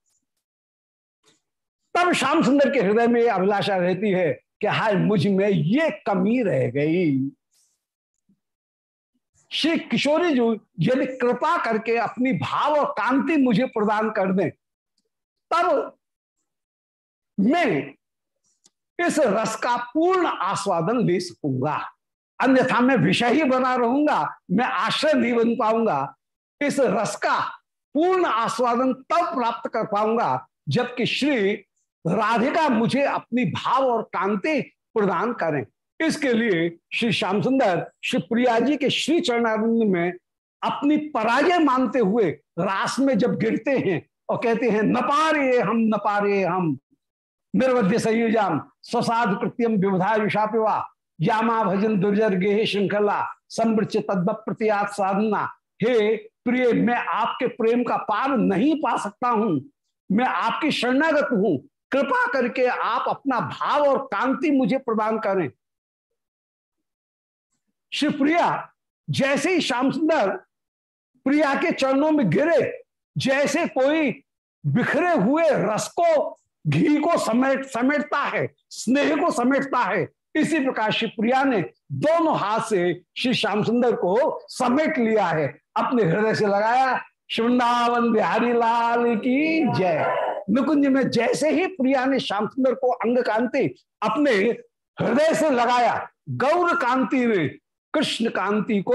तब श्याम सुंदर के हृदय में अभिलाषा रहती है कि हाय, मुझमें ये कमी रह गई। श्री किशोरी जी, यदि कृपा करके अपनी भाव और कांति मुझे प्रदान कर दें, तब मैं इस रस का पूर्ण आस्वादन ले सकूँगा। अन्यथा मैं विषय ही बना रहूँगा, मैं आश्रय नहीं बन पाऊँगा। इस रस का पूर्ण आस्वादन तब प्राप्त कर पाऊँगा, जबकि श्री राधिका मुझे अपनी भाव और कांति प्रदान करें। इसके लिए श्री श्याम सुंदर, श्री प्रिया जी के श्री चरणारिंद में अपनी पराजय मानते हुए रास में जब गिरते हैं और कहते हैं, न पारे हम, न पारे हम, निर्वध्य संयुजाम, स्वसाध कृत्यम विवधा युषापिवा यामा भजन दुर्जर गेह श्रृंखला समृच तद्व प्रतियात साधना। हे प्रिय, मैं आपके प्रेम का पार नहीं पा सकता हूँ। मैं आपकी शरणागत हूँ। कृपा करके आप अपना भाव और कांति मुझे प्रदान करें। श्री प्रिया, जैसे ही श्याम सुंदर प्रिया के चरणों में गिरे, जैसे कोई बिखरे हुए रस को, घी को समेट, समेटता है, स्नेह को समेटता है, इसी प्रकार श्री प्रिया ने दोनों हाथ से श्री श्याम सुंदर को समेट लिया है। अपने हृदय से लगाया वृंदावन बिहारी लाल की जय। निकुंज में जैसे ही प्रिया ने श्याम सुंदर को अंग कांति अपने हृदय से लगाया, गौर कांति ने कृष्ण कांति को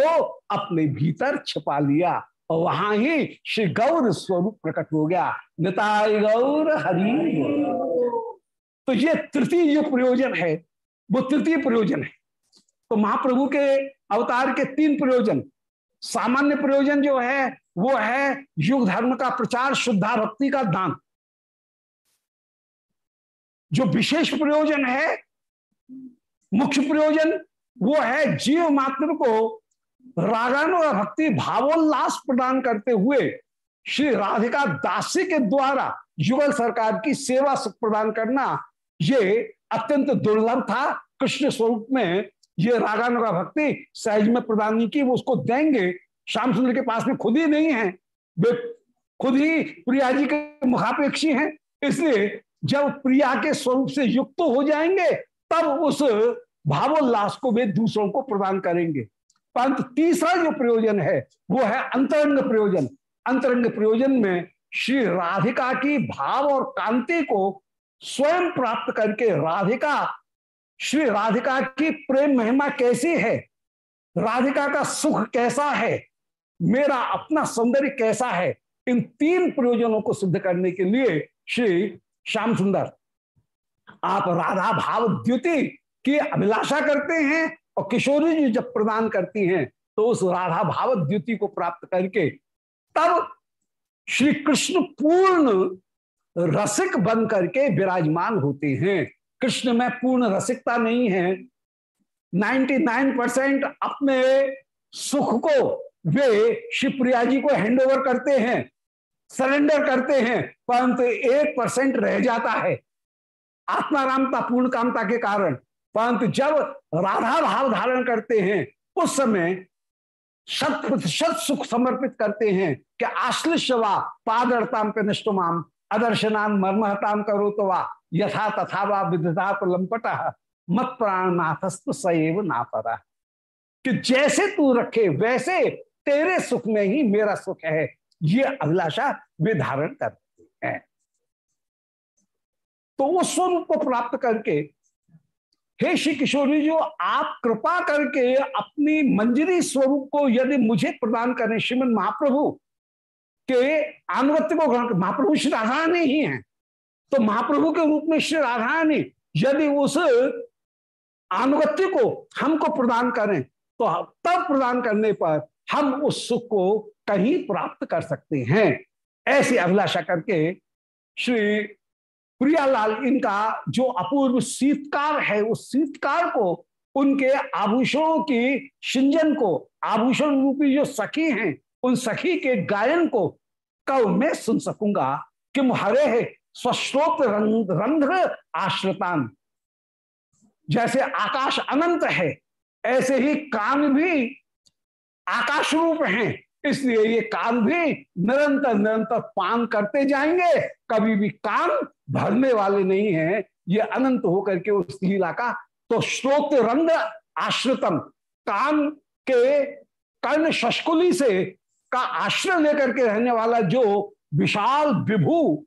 अपने भीतर छिपा लिया और वहाँ ही श्री गौर स्वरूप प्रकट हो गया। निताय गौर हरि। तो ये तृतीय जो प्रयोजन है, वो तृतीय प्रयोजन है। तो महाप्रभु के अवतार के तीन प्रयोजन, सामान्य प्रयोजन जो है, वो है युग धर्म का प्रचार, शुद्धा भक्ति का दान। जो विशेष प्रयोजन है, मुख्य प्रयोजन, वो है जीव मात्र को रागानु भक्ति भावोल्लास प्रदान करते हुए श्री राधिका दासी के द्वारा युगल सरकार की सेवा प्रदान करना, ये अत्यंत दुर्लभ था। कृष्ण स्वरूप में ये रागानुगा भक्ति सहज में प्रदान नहीं की, वो उसको देंगे। श्याम सुंदर के पास में खुद ही नहीं है। वे खुद ही प्रिया जी के मुखापेक्षी हैं। इसलिए जब प्रिया के स्वरूप से युक्त तो हो जाएँगे, तब उस भावोल्लास को वे दूसरों को प्रदान करेंगे। परंतु तीसरा जो प्रयोजन है, वो है अंतरंग प्रयोजन। अंतरंग प्रयोजन में श्री राधिका की भाव और कांति को स्वयं प्राप्त करके राधिका, श्री राधिका की प्रेम महिमा कैसी है? राधिका का सुख कैसा है? मेरा अपना सौंदर्य कैसा है? इन तीन प्रयोजनों को सिद्ध करने के लिए श्री श्याम सुंदर, आप राधा भाव द्युति की अभिलाषा करते हैं और किशोरी जी जब प्रदान करती हैं तो उस राधा भाव द्युति को प्राप्त करके तब श्री कृष्ण पूर्ण रसिक बन करके विराजमान होते हैं। कृष्ण में पूर्ण रसिकता नहीं है। 99 परसेंट अपने सुख को वे शिवप्रिया जी को हैंड ओवर करते हैं। सरेंडर करते हैं, परंतु एक परसेंट रह जाता है। आत्मारामता पूर्ण कामता के कारण। परंतु जब राधा भाव धारण करते हैं, उस समय शत प्रतिशत सुख समर्पित करते हैं कि आश्लिशवा पादरताम पे निष्ठुमाम अदर्शनान मर्महताम करो तो वा यथा तथा वा विदधा लंपट, मत प्राणनाथस्त सएव नापरा। कि जैसे तू रखे, वैसे तेरे सुख में ही मेरा सुख है। ये अभिलाषा वे धारण करते हैं। तो उस स्वरूप को प्राप्त करके, हे श्री किशोरी जो, आप कृपा करके अपनी मंजरी स्वरूप को यदि मुझे प्रदान करें श्रीमद महाप्रभु, के अनुगत्य को ग्रहण महाप्रभु श्री राधारानी ही हैं तो महाप्रभु के रूप में श्री राधारानी यदि उस अनुगत्य को हमको प्रदान करें तो तब प्रदान करने पर हम उस सुख को कहीं प्राप्त कर सकते हैं। ऐसी अभिलाषा करके श्री प्रियालाल इनका जो अपूर्व शीतकार है, उस शीतकार को, उनके आभूषणों की सिंजन को, आभूषण रूपी जो सखी हैं, उन सखी के गायन को कब मैं सुन सकूँगा कि हरे है स्वश्रोत रंध्र आश्रतान। जैसे आकाश अनंत है, ऐसे ही कान भी आकाश रूप हैं। इसलिए ये कान भी निरंतर निरंतर पान करते जाएँगे। कभी भी कान भरने वाले नहीं है। ये अनंत होकर के उस लीला का तो श्रोत रंग आश्रितम। कान के कर्ण शशकुली से का आश्रय लेकर के रहने वाला जो विशाल विभू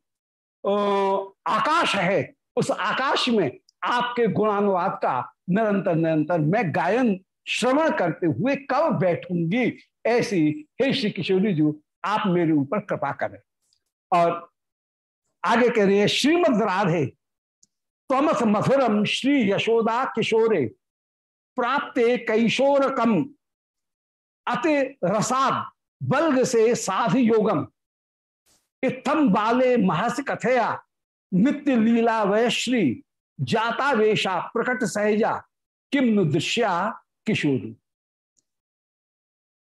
आकाश है, उस आकाश में आपके गुणानुवाद का निरंतर निरंतर मैं गायन, श्रवण करते हुए कब बैठूँगी? ऐसी हे श्री किशोरी जी, आप मेरे ऊपर कृपा करें। और आगे कह रही है, श्रीमद राधे तमस मधुरम श्री यशोदा किशोरे, प्राप्त कैशोर कम अति रसाद, बल्ग से साध योगम। इतम बाले महस कथया, नित्य लीला वैश्री जाता वेशा प्रकट सहजा किम दृश्या किशोरी।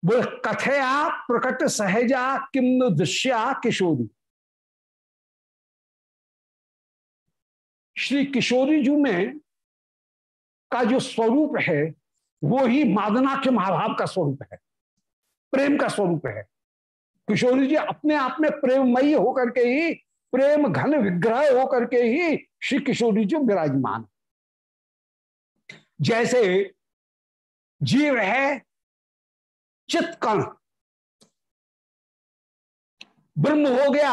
बोले, कथया प्रकट सहजा किम दृश्या किशोरी? श्री किशोरी जी में का जो स्वरूप है, वो ही मादना के महाभाव का स्वरूप है, प्रेम का स्वरूप है। किशोरी जी अपने आप में प्रेममयी होकर के ही, प्रेम घन विग्रह होकर के ही श्री किशोरी जी विराजमान। जैसे जीव है चित कण। ब्रह्म हो गया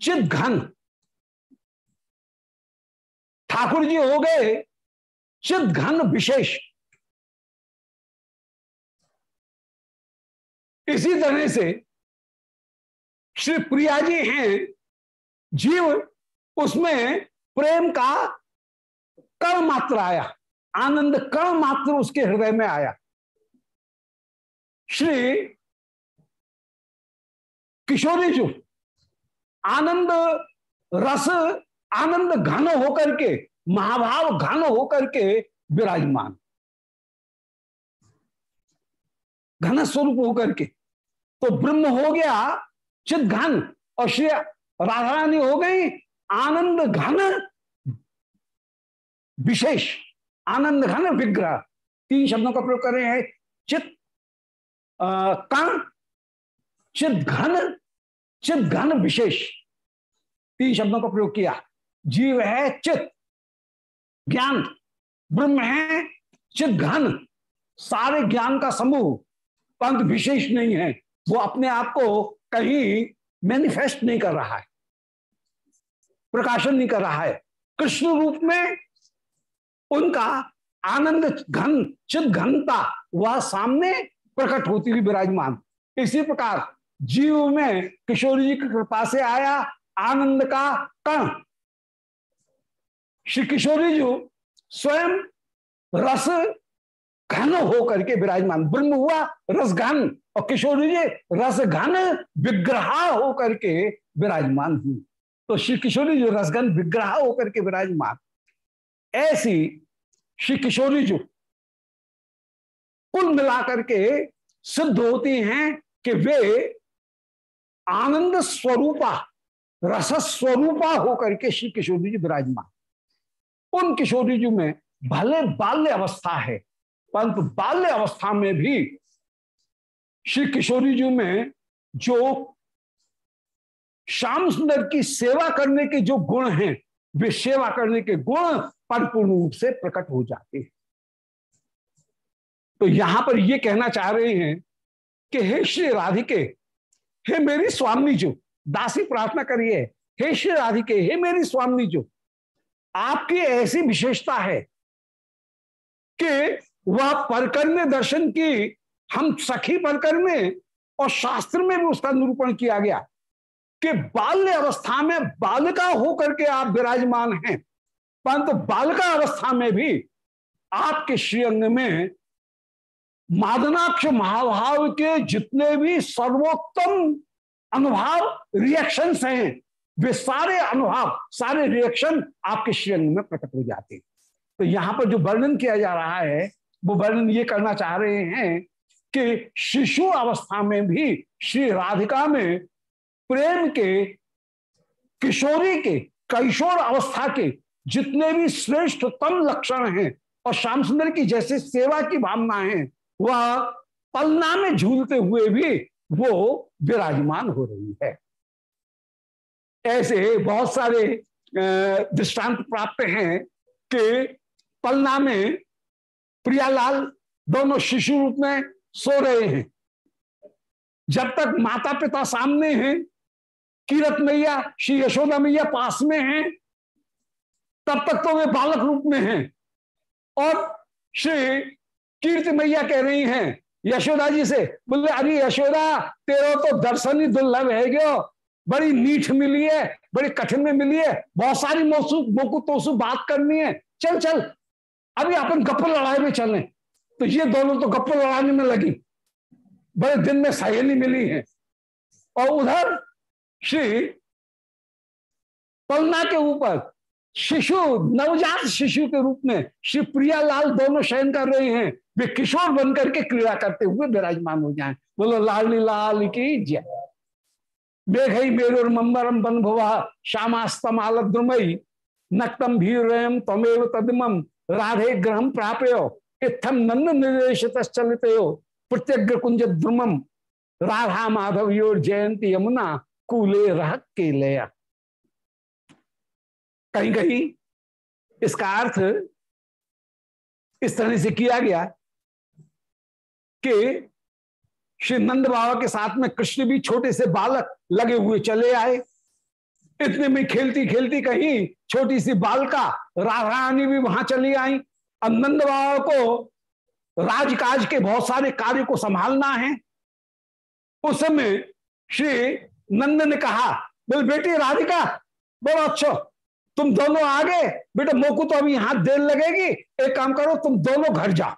चित घन। ठाकुर जी हो गए चित घन विशेष। इसी तरह से श्री प्रिया जी हैं, जीव, उसमें प्रेम का कण मात्र आया, आनंद कण मात्र उसके हृदय में आया। श्री किशोरी जो आनंद रस, आनंद घन होकर के, महाभाव घन होकर के विराजमान। घन स्वरूप होकर के। तो ब्रह्म हो गया, चित घन, और श्री राधा रानी हो गई, आनंद घन विशेष, आनंद घन विग्रह। तीन शब्दों का प्रयोग कर रहे हैं, चित कण चित घन चित घन विशेष। तीन शब्दों का प्रयोग किया। जीव है चित, ज्ञान, ब्रह्म है चित घन। सारे ज्ञान का समूह पंत विशेष नहीं है। वो अपने आप को कहीं मैनिफेस्ट नहीं कर रहा है। प्रकाशन नहीं कर रहा है। कृष्ण रूप में उनका आनंद, घन, चित घनता, वह सामने प्रकट होती हुई विराजमान। इसी प्रकार जीव में किशोरी जी की कृपा से आया आनंद का कण। श्री किशोरी जी स्वयं रस घन हो करके विराजमान। ब्रह्म हुआ रस घन और किशोरी जी रस घन विग्रह हो करके विराजमान हुई। तो श्री किशोरी जी रसघन विग्रह होकर के विराजमान। ऐसी श्री किशोरी जी कुल मिलाकर के सिद्ध होती हैं कि वे आनंद स्वरूपा, रस स्वरूपा होकर के श्री किशोरी जी विराजमान। उन किशोरी जी में भले बाल्य अवस्था है, परंतु बाल्य अवस्था में भी श्री किशोरी जी में जो श्याम सुंदर की सेवा करने के जो गुण हैं, वे सेवा करने के गुण परिपूर्ण रूप से प्रकट हो जाते हैं। तो यहाँ पर ये कहना चाह रहे हैं कि हे श्री राधिके, हे मेरी स्वामी जो, दासी प्रार्थना करिए, हे श्री राधिके, हे मेरी स्वामी जो, आपकी ऐसी विशेषता है कि वह परकर्म दर्शन की, हम सखी परकर्म और शास्त्र में भी उसका निरूपण किया गया कि बाल्य अवस्था में बालिका होकर के आप विराजमान हैं, परंतु बालिका अवस्था में भी आपके श्रीअंग में मादनाक्ष महाभाव के जितने भी सर्वोत्तम अनुभाव रिएक्शन हैं, वे सारे अनुभाव, सारे रिएक्शन आपके श्रीअंग में प्रकट हो जाते हैं। तो यहाँ पर जो वर्णन किया जा रहा है, वो वर्णन ये करना चाह रहे हैं कि शिशु अवस्था में भी श्री राधिका में प्रेम के, किशोरी के, कैशोर अवस्था के जितने भी श्रेष्ठतम लक्षण हैं और श्याम सुंदर की जैसे सेवा की भावना है वह पलना में झूलते हुए भी वो विराजमान हो रही है। ऐसे बहुत सारे दृष्टांत प्राप्त हैं कि पलना में प्रियालाल दोनों शिशु रूप में सो रहे हैं। जब तक माता पिता सामने हैं, कीरत मैया, श्री यशोदा मैया पास में हैं, तब तक तो वे बालक रूप में हैं। और श्री कीर्ति मैया कह रही हैं, यशोदा जी से। बोले, अरे यशोदा, तेरा तो दर्शन ही दुर्लभ है गयो बड़ी मीठ मिली है, बड़ी कठिन में मिली है, बहुत सारी मोसू मोकू तोसू बात करनी है। चल चल, अभी अपन गप्पो लड़ाई में चले। तो ये दोनों तो गप्पो लड़ाने में लगी। बड़े दिन में सहेली मिली है। और उधर श्री पलना के ऊपर शिशु, नवजात शिशु के रूप में श्री प्रियालाल दोनों शयन कर रहे हैं। वे किशोर बनकर के क्रीड़ा करते हुए विराजमान हो जाए। बोलो, लाली, लाल की जय। बेघई, बेरोर, मंबरम बन भुवा श्यामास्तम आलद्रुमयी, नक्तम भीरम तमेव तदमम, राधे ग्रह प्राप्यो इत्थम नंद निर्देश चलित प्रत्यग्र कुंज द्रुमम। राधा माधव योर जयंती यमुना, कूले रह के लया कहीं कहीं इसका अर्थ इस तरह से किया गया कि श्री नंद बाबा के साथ में कृष्ण भी छोटे से बालक लगे हुए चले आए। इतने में खेलती खेलती कहीं छोटी सी बालका राधारानी भी वहाँ चली आई। और नंद बाबा को राजकाज के बहुत सारे कार्य को संभालना है। उस समय श्री नंद ने कहा, बोल बेटी राधिका, बोलो अच्छा तुम दोनों आ गए बेटा मोकू तो अभी यहाँ देर लगेगी। एक काम करो, तुम दोनों घर जाओ।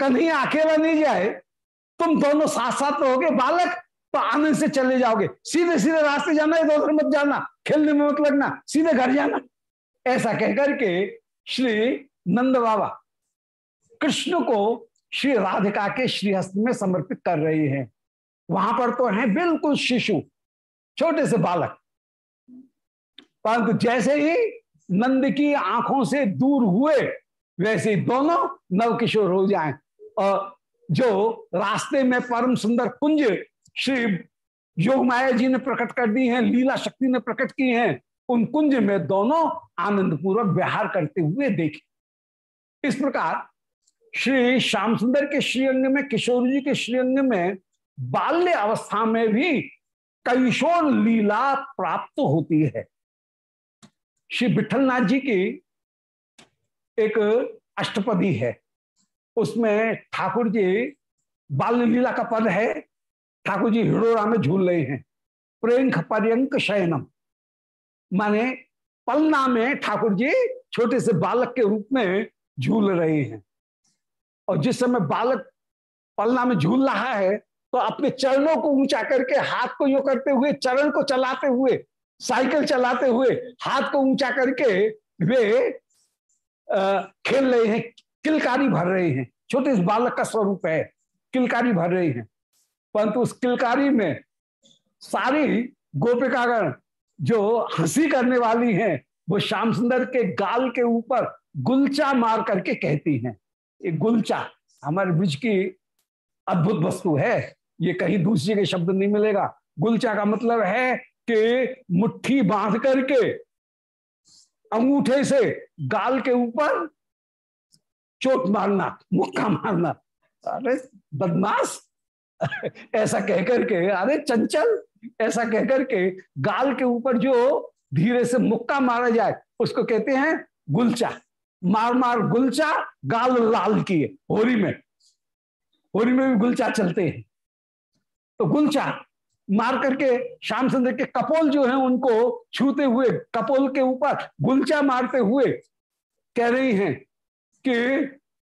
कन्हैया अकेला नहीं जाए तुम दोनों साथ साथ रहोगे, बालक? तो आनंद से चले जाओगे। सीधे सीधे रास्ते जाना, इधर उधर मत जाना। खेलने में मत लगना। सीधे घर जाना। ऐसा कहकर के श्री नंद बाबा कृष्ण को श्री राधिका के श्रीहस्त में समर्पित कर रहे हैं। वहाँ पर तो हैं बिल्कुल शिशु, छोटे से बालक। परंतु जैसे ही नंद की आँखों से दूर हुए, वैसे दोनों नवकिशोर हो जाएँ। जो रास्ते में परम सुंदर कुंज श्री योग माया जी ने प्रकट कर दी हैं, लीला शक्ति ने प्रकट की हैं, उन कुंज में दोनों आनंद पूर्वक विहार करते हुए देखे। इस प्रकार श्री श्याम सुंदर के श्रीअंग में, किशोर जी के श्रीअंग में बाल्य अवस्था में भी कैशोर लीला प्राप्त होती है। श्री विठलनाथ जी की एक अष्टपदी है। उसमें ठाकुर जी बाल लीला का पद है। ठाकुर जी हिडोरा में झूल रहे हैं। प्रेंख पर्यंक शयनम। माने पलना में ठाकुर जी छोटे से बालक के रूप में झूल रहे हैं। और जिस समय बालक पलना में झूल रहा है तो अपने चरणों को ऊँचा करके हाथ को यो करते हुए चरण को चलाते हुए साइकिल चलाते हुए हाथ को ऊँचा करके वे आ, खेल रहे हैं। किलकारी भर रहे हैं। छोटे इस बालक का स्वरूप है। किलकारी भर रहे हैं। परंतु उस किलकारी में सारी गोपिकागण जो हँसी करने वाली हैं, वो श्याम सुंदर के गाल के ऊपर गुलचा मार करके कहती हैं, ये गुलचा हमारे ब्रिज की अद्भुत वस्तु है। ये कहीं दूसरे के शब्द नहीं मिलेगा। गुलचा का मतलब है कि मुट्ठी बाँध करके अंगूठे से गाल के ऊपर चोट मारना, मुक्का मारना। अरे, बदमाश। ऐसा कहकर के, अरे, चंचल, ऐसा कहकर के गाल के ऊपर जो धीरे से मुक्का मारा जाए, उसको कहते हैं गुलचा। मार मार, गुलचा, गाल लाल किए, होरी में। होरी में भी गुलचा चलते हैं। तो गुलचा मार करके श्याम सुंदर के कपोल जो है, उनको छूते हुए, कपोल के ऊपर गुलचा मारते हुए कह रही हैं कि,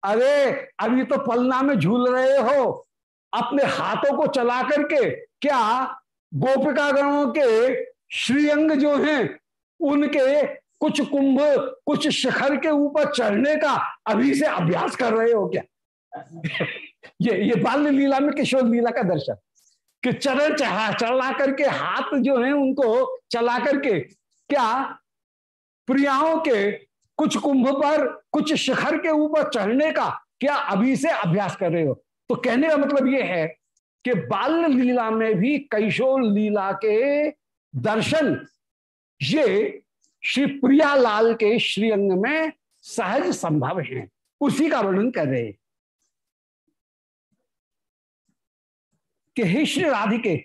अरे, अभी तो पलना में झूल रहे हो। अपने हाथों को चला करके क्या गोपिका गणों के श्रीअंग जो हैं, उनके कुछ कुंभ, कुछ शिखर के ऊपर चढ़ने का अभी से अभ्यास कर रहे हो क्या? ये ये बाल्य लीला में किशोर लीला का दर्शन। कि चरण चढ़ा चढ़ा करके हाथ जो है, उनको चला करके क्या प्रियाओं के कुछ कुंभ पर कुछ शिखर के ऊपर चढ़ने का क्या अभी से अभ्यास कर रहे हो? तो कहने का मतलब यह है कि बाल लीला में भी कैशोर लीला के दर्शन, ये श्री प्रियालाल के श्रीअंग में सहज संभव है। उसी का वर्णन कर रहे कि हे श्री राधिके,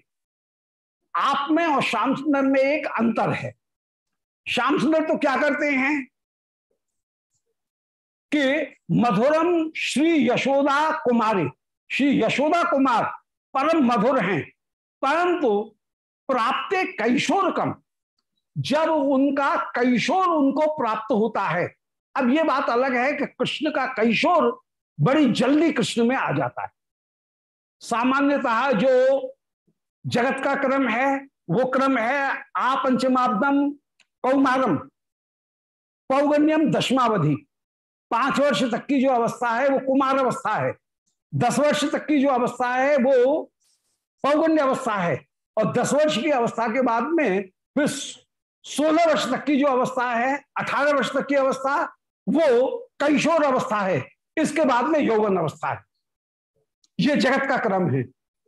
आप में और श्याम सुंदर में एक अंतर है। श्याम सुंदर तो क्या करते हैं? कि मधुरम श्री यशोदा कुमारी। श्री यशोदा कुमार परम मधुर हैं, परंतु प्राप्त कैशोर कम। जब उनका कैशोर उनको प्राप्त होता है, अब यह बात अलग है कि कृष्ण का कैशोर बड़ी जल्दी कृष्ण में आ जाता है। सामान्यतः जो जगत का क्रम है, वो क्रम है आ पंचमाब्दम कौमारम पौगण्यम दशमावधि। पाँच वर्ष तक की जो अवस्था है, वो कुमार अवस्था है। दस वर्ष तक की जो अवस्था है, वो पौगण्य अवस्था है। और दस वर्ष की अवस्था के बाद में फिर सोलह वर्ष तक की जो अवस्था है, अठारह वर्ष तक की अवस्था, वो कैशोर अवस्था है। इसके बाद में यौवन अवस्था है। ये जगत का क्रम है।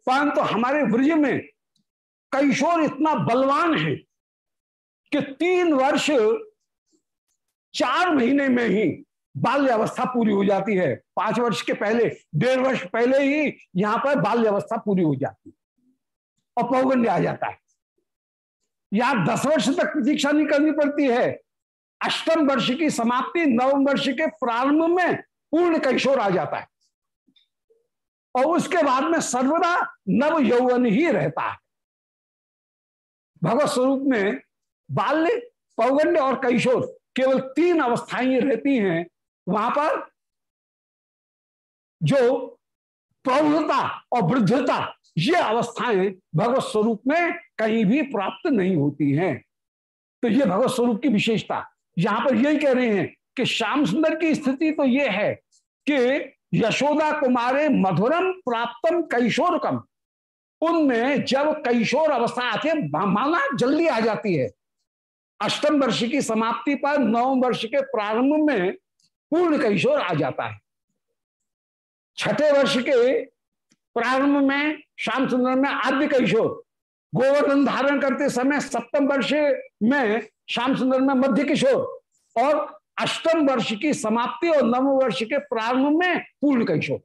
परंतु तो हमारे ब्रज में कैशोर इतना बलवान है कि तीन वर्ष चार महीने में ही बाल्य अवस्था पूरी हो जाती है। पाँच वर्ष के पहले, डेढ़ वर्ष पहले ही यहाँ पर बाल्य अवस्था पूरी हो जाती है और पौगंड आ जाता है। यहाँ दस वर्ष तक प्रतीक्षा नहीं करनी पड़ती है। अष्टम वर्ष की समाप्ति, नवम वर्ष के प्रारंभ में पूर्ण कैशोर आ जाता है। और उसके बाद में सर्वदा नव यौवन ही रहता है। भगवत स्वरूप में बाल्य पौगंड और कैशोर केवल तीन अवस्थाएँ रहती हैं। वहाँ पर जो प्रौढ़ता और वृद्धता, ये अवस्थाएँ भगवत स्वरूप में कहीं भी प्राप्त नहीं होती हैं। तो ये भगवत स्वरूप की विशेषता, यहाँ पर यही कह रहे हैं कि श्याम सुंदर की स्थिति तो ये है कि यशोदा कुमारे मधुरम प्राप्तम कैशोरकम। उनमें जब कैशोर अवस्था आती है माना जल्दी आ जाती है। अष्टम वर्ष की समाप्ति पर नवम वर्ष के प्रारंभ में पूर्ण कैशोर आ जाता है। छठे वर्ष के प्रारंभ में, श्याम सुंदर में आद्य कैशोर गोवर्धन धारण करते समय सप्तम वर्ष में श्याम सुंदर में मध्य किशोर और अष्टम वर्ष की समाप्ति और नव वर्ष के प्रारंभ में पूर्ण कैशोर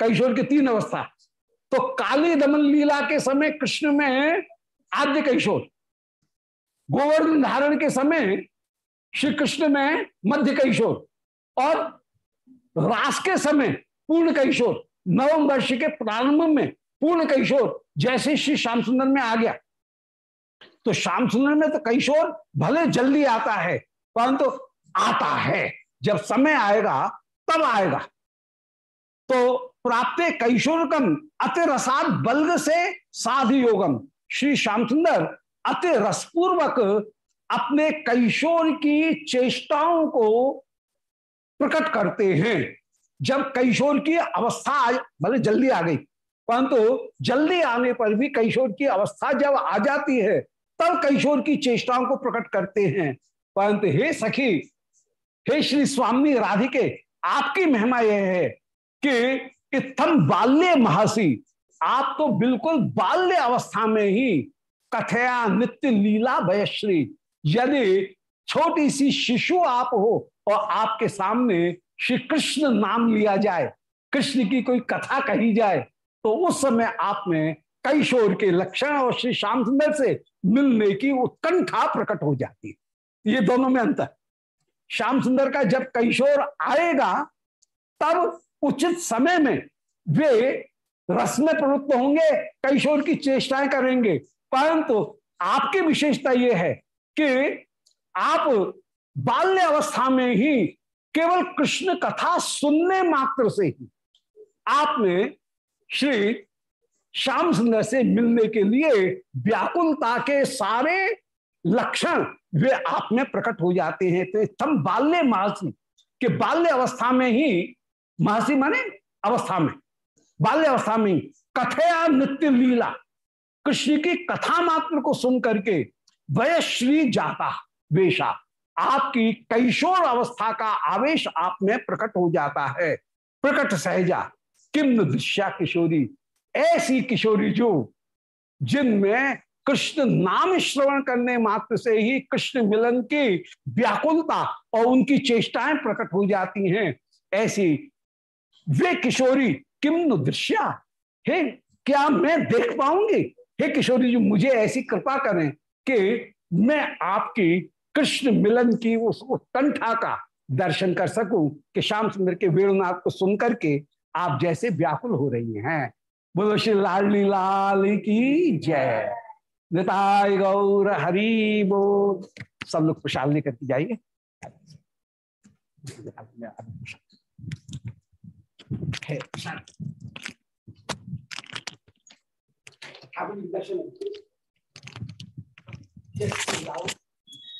कैशोर की तीन अवस्था। तो काली दमन लीला के समय कृष्ण में आद्य कैशोर गोवर्धन धारण के समय श्री कृष्ण में मध्य कैशोर और रास के समय पूर्ण कैशोर नवम वर्ष के प्रारंभ में पूर्ण कैशोर जैसे श्री श्याम सुंदर में आ गया। तो श्याम सुंदर में तो कैशोर भले जल्दी आता है, परंतु तो आता है। जब समय आएगा, तब आएगा। तो प्राप्त कैशोरकम, अति रसाद बल्ग से साध योगम। श्री श्याम सुंदर अति रसपूर्वक अपने कैशोर की चेष्टाओं को प्रकट करते हैं। जब कैशोर की अवस्था भले जल्दी आ गई, परंतु जल्दी आने पर भी कैशोर की अवस्था जब आ जाती है, तब कैशोर की चेष्टाओं को प्रकट करते हैं। परंतु हे सखी, हे श्री स्वामी राधिके, आपकी महिमा यह है कि इतम बाल्य महासी आप तो बिल्कुल बाल्य अवस्था में ही कथया नित्य लीला वयश्री यदि छोटी सी शिशु आप हो और आपके सामने श्री कृष्ण नाम लिया जाए, कृष्ण की कोई कथा कही जाए तो उस समय आप में कैशोर के लक्षण और श्री श्याम सुंदर से मिलने की उत्कंठा प्रकट हो जाती है। ये दोनों में अंतर। श्याम सुंदर का जब कैशोर आएगा, तब उचित समय में वे रस में प्रवृत्त होंगे, कैशोर की चेष्टाएँ करेंगे। परंतु आपकी विशेषता यह है कि आप बाल्य अवस्था में ही केवल कृष्ण कथा सुनने मात्र से ही आपने श्री श्याम सुंदर से मिलने के लिए व्याकुलता के सारे लक्षण वे आप में प्रकट हो जाते हैं। तो तम बाल्य महसी के बाल्य अवस्था में ही महसी माने अवस्था में, बाल्य अवस्था में कथया नित्य लीला, कृष्ण की कथा मात्र को सुन करके वह श्री जाता। वेशा आपकी कैशोर अवस्था का आवेश आप में प्रकट हो जाता है। प्रकट सहजा किम दृश्या किशोरी, ऐसी किशोरी जो, जिनमें कृष्ण नाम श्रवण करने मात्र से ही कृष्ण मिलन की व्याकुलता और उनकी चेष्टाएँ प्रकट हो जाती हैं। ऐसी वे किशोरी किम दृश्या हे, क्या मैं देख पाऊँगी? हे किशोरी जी, मुझे ऐसी कृपा करें कि मैं आपकी कृष्ण मिलन की उस उत्कंठा का दर्शन कर सकूँ कि श्याम सुंदर के वेणुनाथ को सुनकर के आप जैसे व्याकुल हो रही हैं। बोलो, श्री लाली लाल की जय। निताय गौर हरि बोल। सब लोग खुशहाल लेकर के जाइए। दर्शन